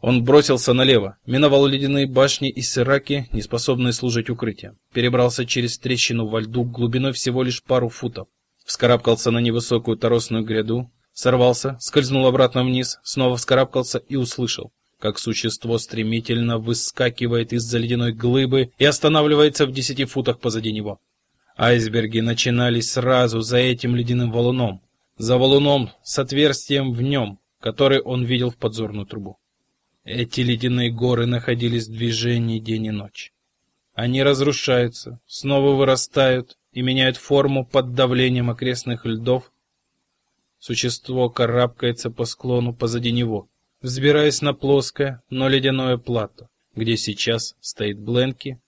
Он бросился налево, миновал ледяные башни и сыраки, неспособные служить укрытием, перебрался через трещину во льду глубиной всего лишь пару футов, вскарабкался на невысокую торосную гряду, сорвался, скользнул обратно вниз, снова вскарабкался и услышал, как существо стремительно выскакивает из-за ледяной глыбы и останавливается в десяти футах позади него. Айсберги начинались сразу за этим ледяным валуном, за валуном с отверстием в нем, который он видел в подзорную трубу. Эти ледяные горы находились в движении день и ночь. Они разрушаются, снова вырастают, и меняют форму под давлением окрестных льдов. Существо карабкается по склону позади него, взбираясь на плоское, но ледяное плато, где сейчас стоит Бленки,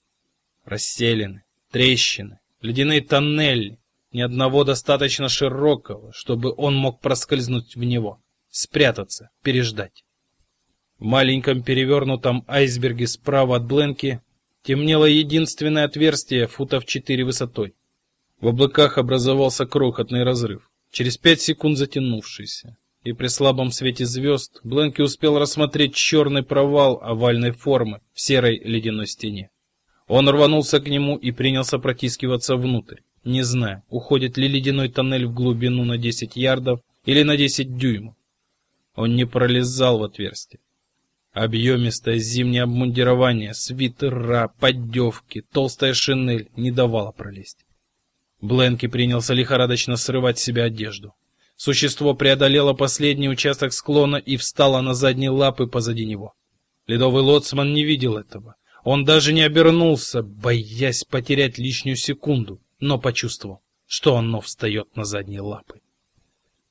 расселены, трещины, ледяные тоннели, ни одного достаточно широкого, чтобы он мог проскользнуть в него, спрятаться, переждать. В маленьком перевернутом айсберге справа от Бленки темнело единственное отверстие футов четыре высотой. В облаках образовался крохотный разрыв, через пять секунд затянувшийся, и при слабом свете звезд Бленки успел рассмотреть черный провал овальной формы в серой ледяной стене. Он рванулся к нему и принялся протискиваться внутрь, не зная, уходит ли ледяной тоннель в глубину на 10 ярдов или на 10 дюймов. Он не пролезал в отверстие. Объемистое зимнее обмундирование, свитера, поддевки, толстая шинель не давало пролезть. Бленки принялся лихорадочно срывать с себя одежду. Существо преодолело последний участок склона и встало на задние лапы позади него. Ледовый лоцман не видел этого. Он даже не обернулся, боясь потерять лишнюю секунду, но почувствовал, что оно встает на задние лапы.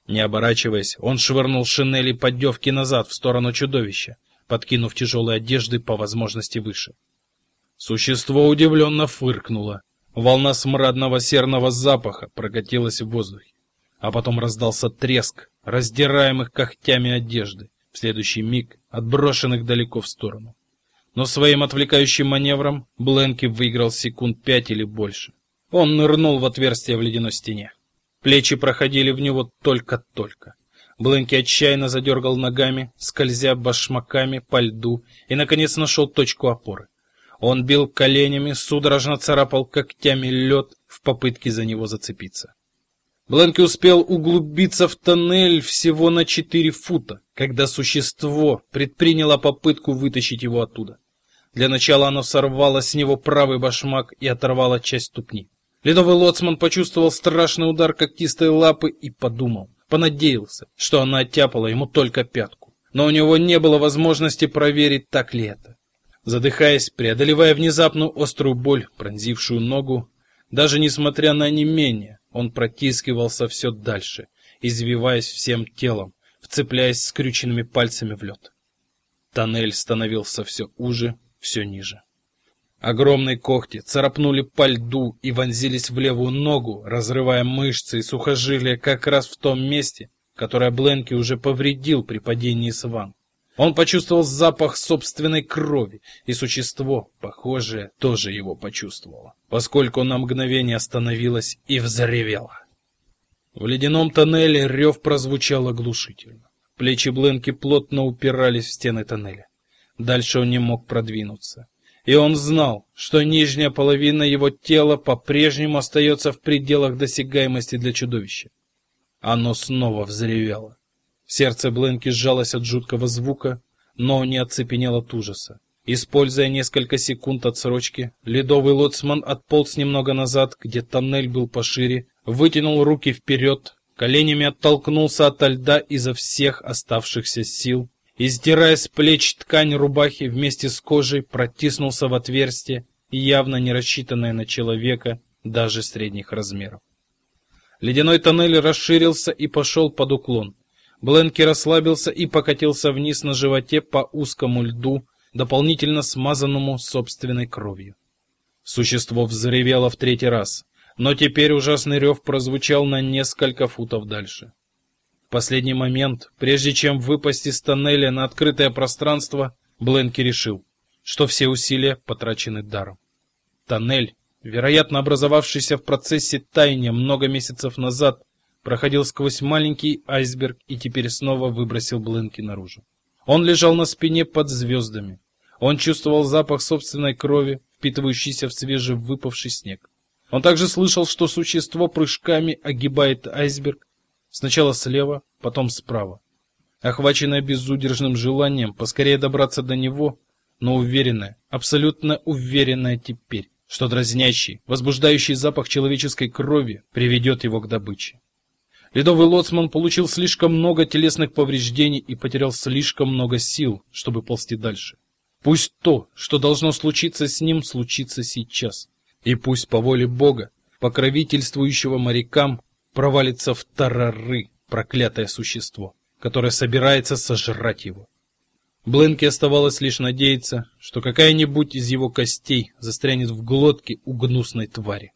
Не оборачиваясь, он швырнул шинели поддевки назад в сторону чудовища, подкинув тяжелые одежды по возможности выше. Существо удивленно фыркнуло, Волна смрадного серного запаха прокатилась в воздухе, а потом раздался треск раздираемых когтями одежды, в следующий миг отброшенных далеко в сторону. Но своим отвлекающим маневром Бленки выиграл секунд пять или больше. Он нырнул в отверстие в ледяной стене. Плечи проходили в него только-только. Бленки отчаянно задергал ногами, скользя башмаками по льду, и наконец нашел точку опоры. Он бил коленями, судорожно царапал когтями лед в попытке за него зацепиться. Бленки успел углубиться в тоннель всего на четыре фута, когда существо предприняло попытку вытащить его оттуда. Для начала оно сорвало с него правый башмак и оторвало часть ступни. Ледовый лоцман почувствовал страшный удар когтистой лапы и подумал, понадеялся, что она оттяпала ему только пятку. Но у него не было возможности проверить, так ли это. Задыхаясь, преодолевая внезапную острую боль, пронзившую ногу, даже несмотря на онемение, он протискивался все дальше, извиваясь всем телом, вцепляясь скрюченными пальцами в лед. Тоннель становился все уже, все ниже. Огромные когти царапнули по льду и вонзились в левую ногу, разрывая мышцы и сухожилия как раз в том месте, которое Бленки уже повредил при падении с ван. Он почувствовал запах собственной крови, и существо, похожее, тоже его почувствовало, поскольку на мгновение остановилось и взревело. В ледяном тоннеле рев прозвучал оглушительно. Плечи Бленки плотно упирались в стены тоннеля. Дальше он не мог продвинуться. И он знал, что нижняя половина его тела по-прежнему остается в пределах досягаемости для чудовища. Оно снова взревело. Сердце Бленки сжалось от жуткого звука, но не оцепенело от ужаса. Используя несколько секунд отсрочки, ледовый лоцман отполз немного назад, где тоннель был пошире, вытянул руки вперед, коленями оттолкнулся от льда изо всех оставшихся сил и, сдирая с плеч ткань рубахи вместе с кожей, протиснулся в отверстие, явно не рассчитанное на человека даже средних размеров. Ледяной тоннель расширился и пошел под уклон. Бленки расслабился и покатился вниз на животе по узкому льду, дополнительно смазанному собственной кровью. Существо взревело в третий раз, но теперь ужасный рев прозвучал на несколько футов дальше. В последний момент, прежде чем выпасть из тоннеля на открытое пространство, Бленки решил, что все усилия потрачены даром. Тоннель, вероятно образовавшийся в процессе таяния много месяцев назад, проходил сквозь маленький айсберг и теперь снова выбросил Бленки наружу. Он лежал на спине под звездами. Он чувствовал запах собственной крови, впитывающийся в свежевыпавший снег. Он также слышал, что существо прыжками огибает айсберг, сначала слева, потом справа. Охваченное безудержным желанием поскорее добраться до него, но уверенное, абсолютно уверенное теперь, что дразнящий, возбуждающий запах человеческой крови приведет его к добыче. Ледовый лоцман получил слишком много телесных повреждений и потерял слишком много сил, чтобы ползти дальше. Пусть то, что должно случиться с ним, случится сейчас. И пусть по воле Бога, покровительствующего морякам, провалится в тарары проклятое существо, которое собирается сожрать его. Бленке оставалось лишь надеяться, что какая-нибудь из его костей застрянет в глотке у гнусной твари.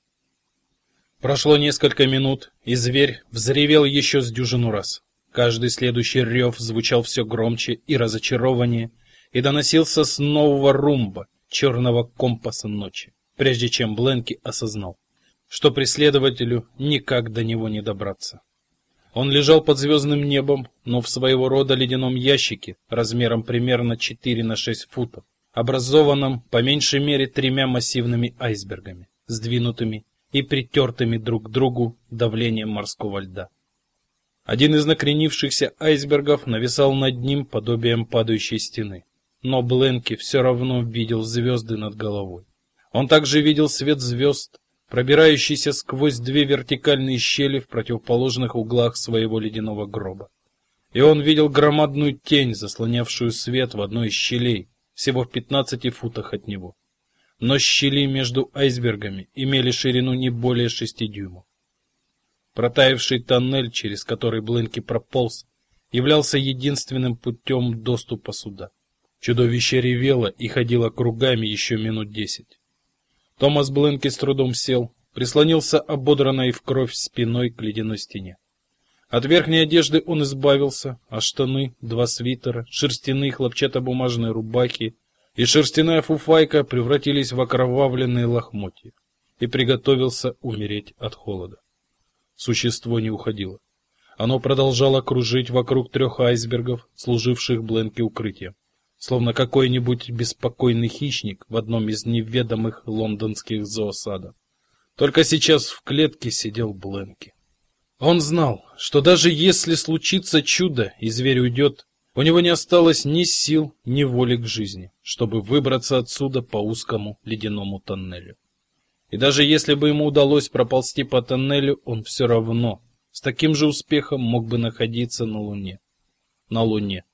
Прошло несколько минут, и зверь взревел еще с дюжину раз. Каждый следующий рев звучал все громче и разочарованнее, и доносился с нового румба, черного компаса ночи, прежде чем Бленки осознал, что преследователю никак до него не добраться. Он лежал под звездным небом, но в своего рода ледяном ящике размером примерно 4 на 6 футов, образованном по меньшей мере тремя массивными айсбергами, сдвинутыми и притертыми друг к другу давлением морского льда. Один из накренившихся айсбергов нависал над ним подобием падающей стены, но Бленки все равно видел звезды над головой. Он также видел свет звезд, пробирающийся сквозь две вертикальные щели в противоположных углах своего ледяного гроба. И он видел громадную тень, заслонявшую свет в одной из щелей, всего в пятнадцати футах от него но щели между айсбергами имели ширину не более шести дюймов. Протаявший тоннель, через который Бленки прополз, являлся единственным путем доступа сюда. Чудовище ревело и ходило кругами еще минут десять. Томас Бленки с трудом сел, прислонился ободранной в кровь спиной к ледяной стене. От верхней одежды он избавился, а штаны, два свитера, шерстяные хлопчатобумажные рубахи и шерстяная фуфайка превратились в окровавленные лохмотья, и приготовился умереть от холода. Существо не уходило. Оно продолжало кружить вокруг трех айсбергов, служивших Бленке укрытием, словно какой-нибудь беспокойный хищник в одном из неведомых лондонских зоосадов. Только сейчас в клетке сидел Бленки. Он знал, что даже если случится чудо и зверь уйдет, У него не осталось ни сил, ни воли к жизни, чтобы выбраться отсюда по узкому ледяному тоннелю. И даже если бы ему удалось проползти по тоннелю, он все равно с таким же успехом мог бы находиться на Луне. На Луне,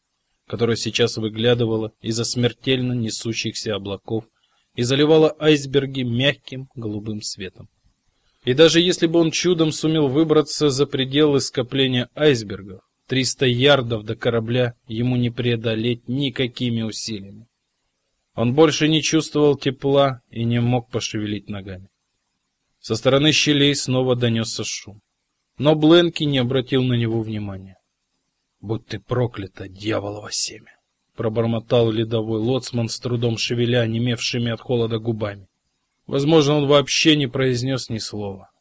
которая сейчас выглядывала из-за смертельно несущихся облаков и заливала айсберги мягким голубым светом. И даже если бы он чудом сумел выбраться за пределы скопления айсбергов, 300 ярдов до корабля ему не преодолеть никакими усилиями. Он больше не чувствовал тепла и не мог пошевелить ногами. Со стороны щелей снова донесся шум. Но Бленки не обратил на него внимания. «Будь ты проклята, дьяволово семя!» Пробормотал ледовой лоцман, с трудом шевеля немевшими от холода губами. Возможно, он вообще не произнес ни слова.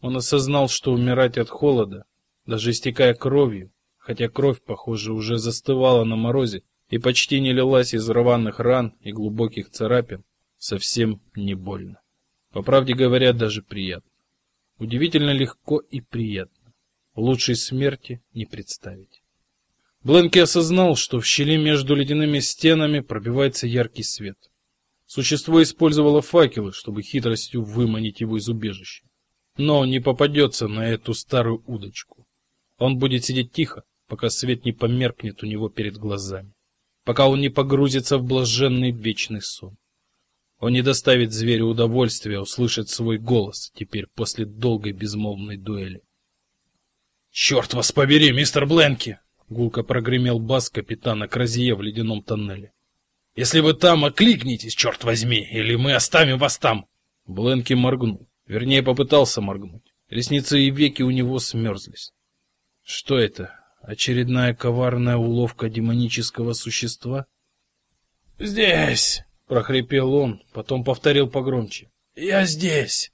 Он осознал, что умирать от холода, даже истекая кровью, хотя кровь, похоже, уже застывала на морозе и почти не лилась из рваных ран и глубоких царапин, совсем не больно. По правде говоря, даже приятно. Удивительно легко и приятно. Лучшей смерти не представить. Бленки осознал, что в щели между ледяными стенами пробивается яркий свет. Существо использовало факелы, чтобы хитростью выманить его из убежища. Но он не попадется на эту старую удочку. Он будет сидеть тихо, пока свет не померкнет у него перед глазами, пока он не погрузится в блаженный вечный сон. Он не доставит зверю удовольствия услышать свой голос теперь после долгой безмолвной дуэли. «Черт вас побери, мистер Бленки!» — гулко прогремел бас капитана Кразье в ледяном тоннеле. «Если вы там, окликнитесь, черт возьми, или мы оставим вас там!» Бленки моргнул, вернее, попытался моргнуть. Ресницы и веки у него смерзлись. «Что это? Очередная коварная уловка демонического существа?» «Здесь!» прохрипел он, потом повторил погромче. Я здесь.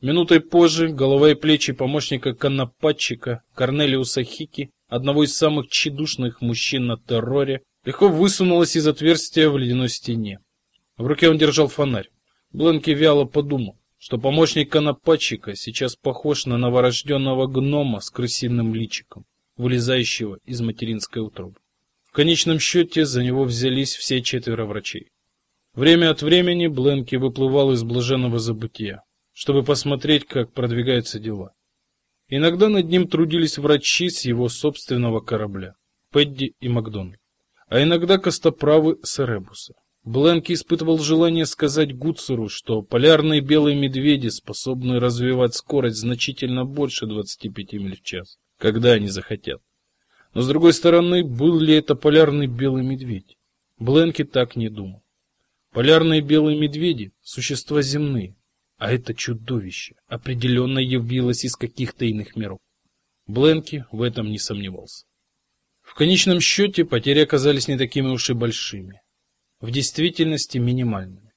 Минутой позже голова и плечи помощника конопатчика Корнелиуса Хики, одного из самых тщедушных мужчин на терроре, легко высунулась из отверстия в ледяной стене. В руке он держал фонарь. Бленки вяло подумал, что помощник конопатчика сейчас похож на новорожденного гнома с крысиным личиком, вылезающего из материнской утробы. В конечном счете за него взялись все четверо врачей. Время от времени Бленки выплывал из блаженного забытия, чтобы посмотреть, как продвигаются дела. Иногда над ним трудились врачи с его собственного корабля, Пэдди и Макдональд, а иногда костоправы с Эребуса. Бленки испытывал желание сказать Гуцеру, что полярные белые медведи способны развивать скорость значительно больше 25 миль в час, когда они захотят. Но с другой стороны, был ли это полярный белый медведь? Бленки так не думал. Полярные белые медведи – существа земные, а это чудовище определенно явилось из каких-то иных миров. Бленки в этом не сомневался. В конечном счете потери оказались не такими уж и большими. В действительности минимальными.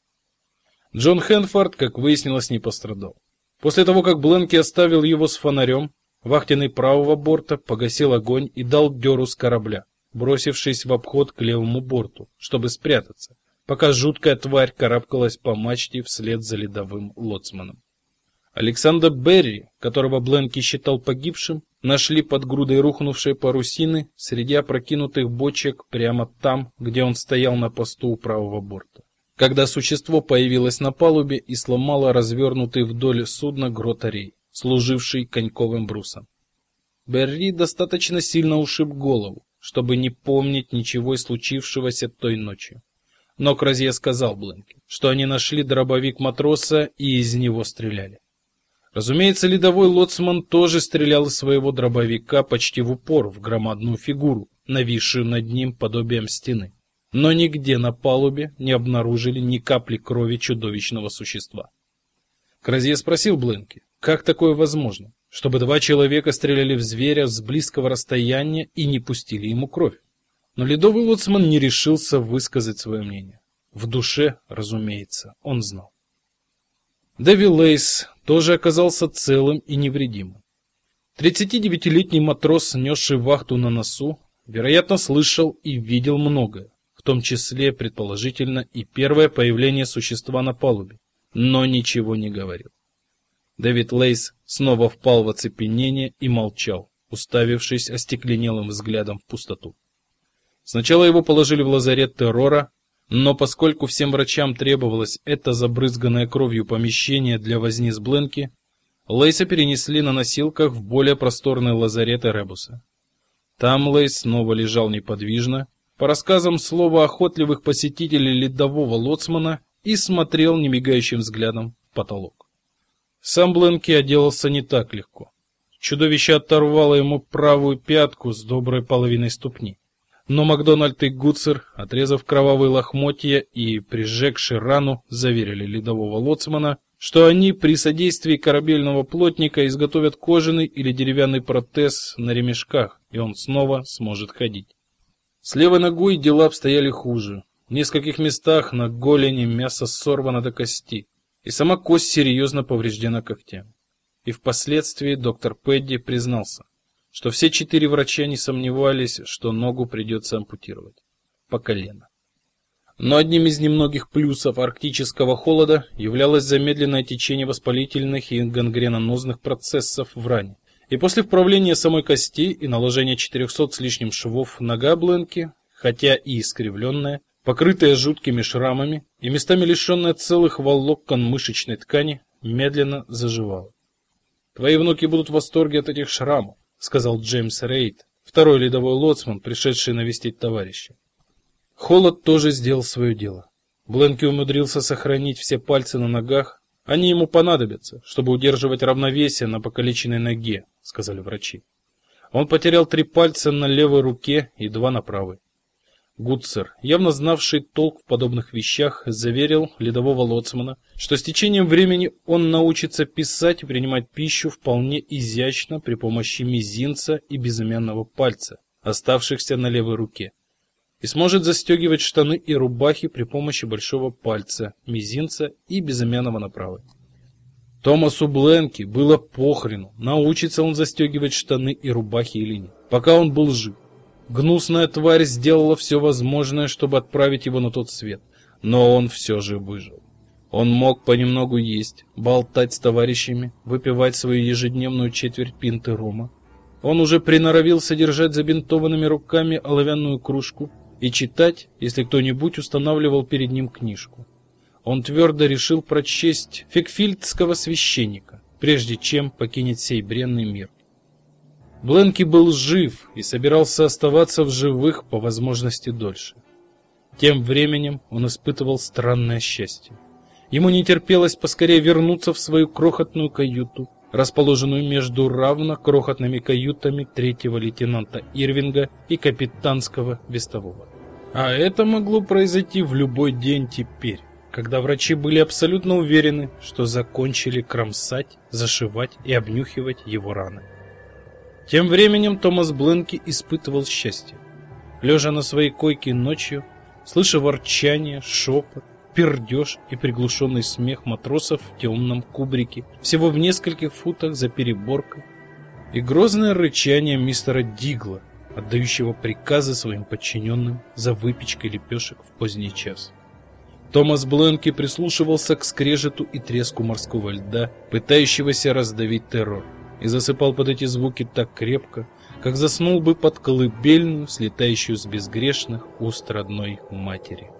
Джон Хенфорд, как выяснилось, не пострадал. После того, как Бленки оставил его с фонарем, вахтенный правого борта погасил огонь и дал дёру с корабля, бросившись в обход к левому борту, чтобы спрятаться пока жуткая тварь карабкалась по мачте вслед за ледовым лоцманом. Александра Берри, которого Бленки считал погибшим, нашли под грудой рухнувшей парусины среди опрокинутых бочек прямо там, где он стоял на посту у правого борта. Когда существо появилось на палубе и сломало развернутый вдоль судна гротарей, служивший коньковым брусом. Берри достаточно сильно ушиб голову, чтобы не помнить ничего случившегося той ночью. Но Кразье сказал Бленке, что они нашли дробовик матроса и из него стреляли. Разумеется, ледовой лоцман тоже стрелял из своего дробовика почти в упор в громадную фигуру, нависшую над ним подобием стены. Но нигде на палубе не обнаружили ни капли крови чудовищного существа. Кразье спросил Бленки, как такое возможно, чтобы два человека стреляли в зверя с близкого расстояния и не пустили ему кровь? Но ледовый лоцман не решился высказать свое мнение. В душе, разумеется, он знал. Дэви Лейс тоже оказался целым и невредимым. 39-летний матрос, несший вахту на носу, вероятно, слышал и видел многое, в том числе, предположительно, и первое появление существа на палубе, но ничего не говорил. Дэвид Лейс снова впал в оцепенение и молчал, уставившись остекленелым взглядом в пустоту. Сначала его положили в лазарет террора, но поскольку всем врачам требовалось это забрызганное кровью помещение для возни с Бленки, Лейса перенесли на носилках в более просторный лазарет Эребуса. Там Лейс снова лежал неподвижно, по рассказам словоохотливых посетителей ледового лоцмана, и смотрел немигающим взглядом в потолок. Сам Бленки отделался не так легко. Чудовище оторвало ему правую пятку с доброй половиной ступни. Но Макдональд и Гуцер, отрезав кровавые лохмотья и прижегши рану, заверили ледового лоцмана, что они при содействии корабельного плотника изготовят кожаный или деревянный протез на ремешках, и он снова сможет ходить. С левой ногой дела обстояли хуже. В нескольких местах на голени мясо сорвано до кости, и сама кость серьезно повреждена когтями. И впоследствии доктор Пэдди признался, что все четыре врача не сомневались, что ногу придется ампутировать по колено. Но одним из немногих плюсов арктического холода являлось замедленное течение воспалительных и гангренонозных процессов в ране. И после вправления самой кости и наложения 400 с лишним швов нога Бленки, хотя и искривленная, покрытая жуткими шрамами и местами лишенная целых волокон мышечной ткани, медленно заживала. Твои внуки будут в восторге от этих шрамов сказал Джеймс Рейд, второй ледовой лоцман, пришедший навестить товарища. Холод тоже сделал свое дело. Бленки умудрился сохранить все пальцы на ногах, они ему понадобятся, чтобы удерживать равновесие на покалеченной ноге, сказали врачи. Он потерял три пальца на левой руке и два на правой. Гудцер, явно знавший толк в подобных вещах, заверил ледового лоцмана, что с течением времени он научится писать и принимать пищу вполне изящно при помощи мизинца и безымянного пальца, оставшихся на левой руке, и сможет застегивать штаны и рубахи при помощи большого пальца, мизинца и безымянного на правой. Томасу Бленки было похрену, научится он застегивать штаны и рубахи или нет, пока он был жив. Гнусная тварь сделала все возможное, чтобы отправить его на тот свет, но он все же выжил. Он мог понемногу есть, болтать с товарищами, выпивать свою ежедневную четверть пинты рома. Он уже приноровился держать забинтованными руками оловянную кружку и читать, если кто-нибудь устанавливал перед ним книжку. Он твердо решил прочесть фекфильдского священника, прежде чем покинет сей бренный мир. Бленки был жив и собирался оставаться в живых по возможности дольше. Тем временем он испытывал странное счастье. Ему не терпелось поскорее вернуться в свою крохотную каюту, расположенную между равно крохотными каютами третьего лейтенанта Ирвинга и капитанского вестового. А это могло произойти в любой день теперь, когда врачи были абсолютно уверены, что закончили кромсать, зашивать и обнюхивать его раны. Тем временем Томас Бленки испытывал счастье. Лежа на своей койке ночью, слыша ворчание, шепот, пердеж и приглушенный смех матросов в темном кубрике, всего в нескольких футах за переборкой, и грозное рычание мистера Дигла, отдающего приказы своим подчиненным за выпечкой лепешек в поздний час. Томас Бленки прислушивался к скрежету и треску морского льда, пытающегося раздавить террор и засыпал под эти звуки так крепко, как заснул бы под колыбельную, слетающую с безгрешных уст родной матери.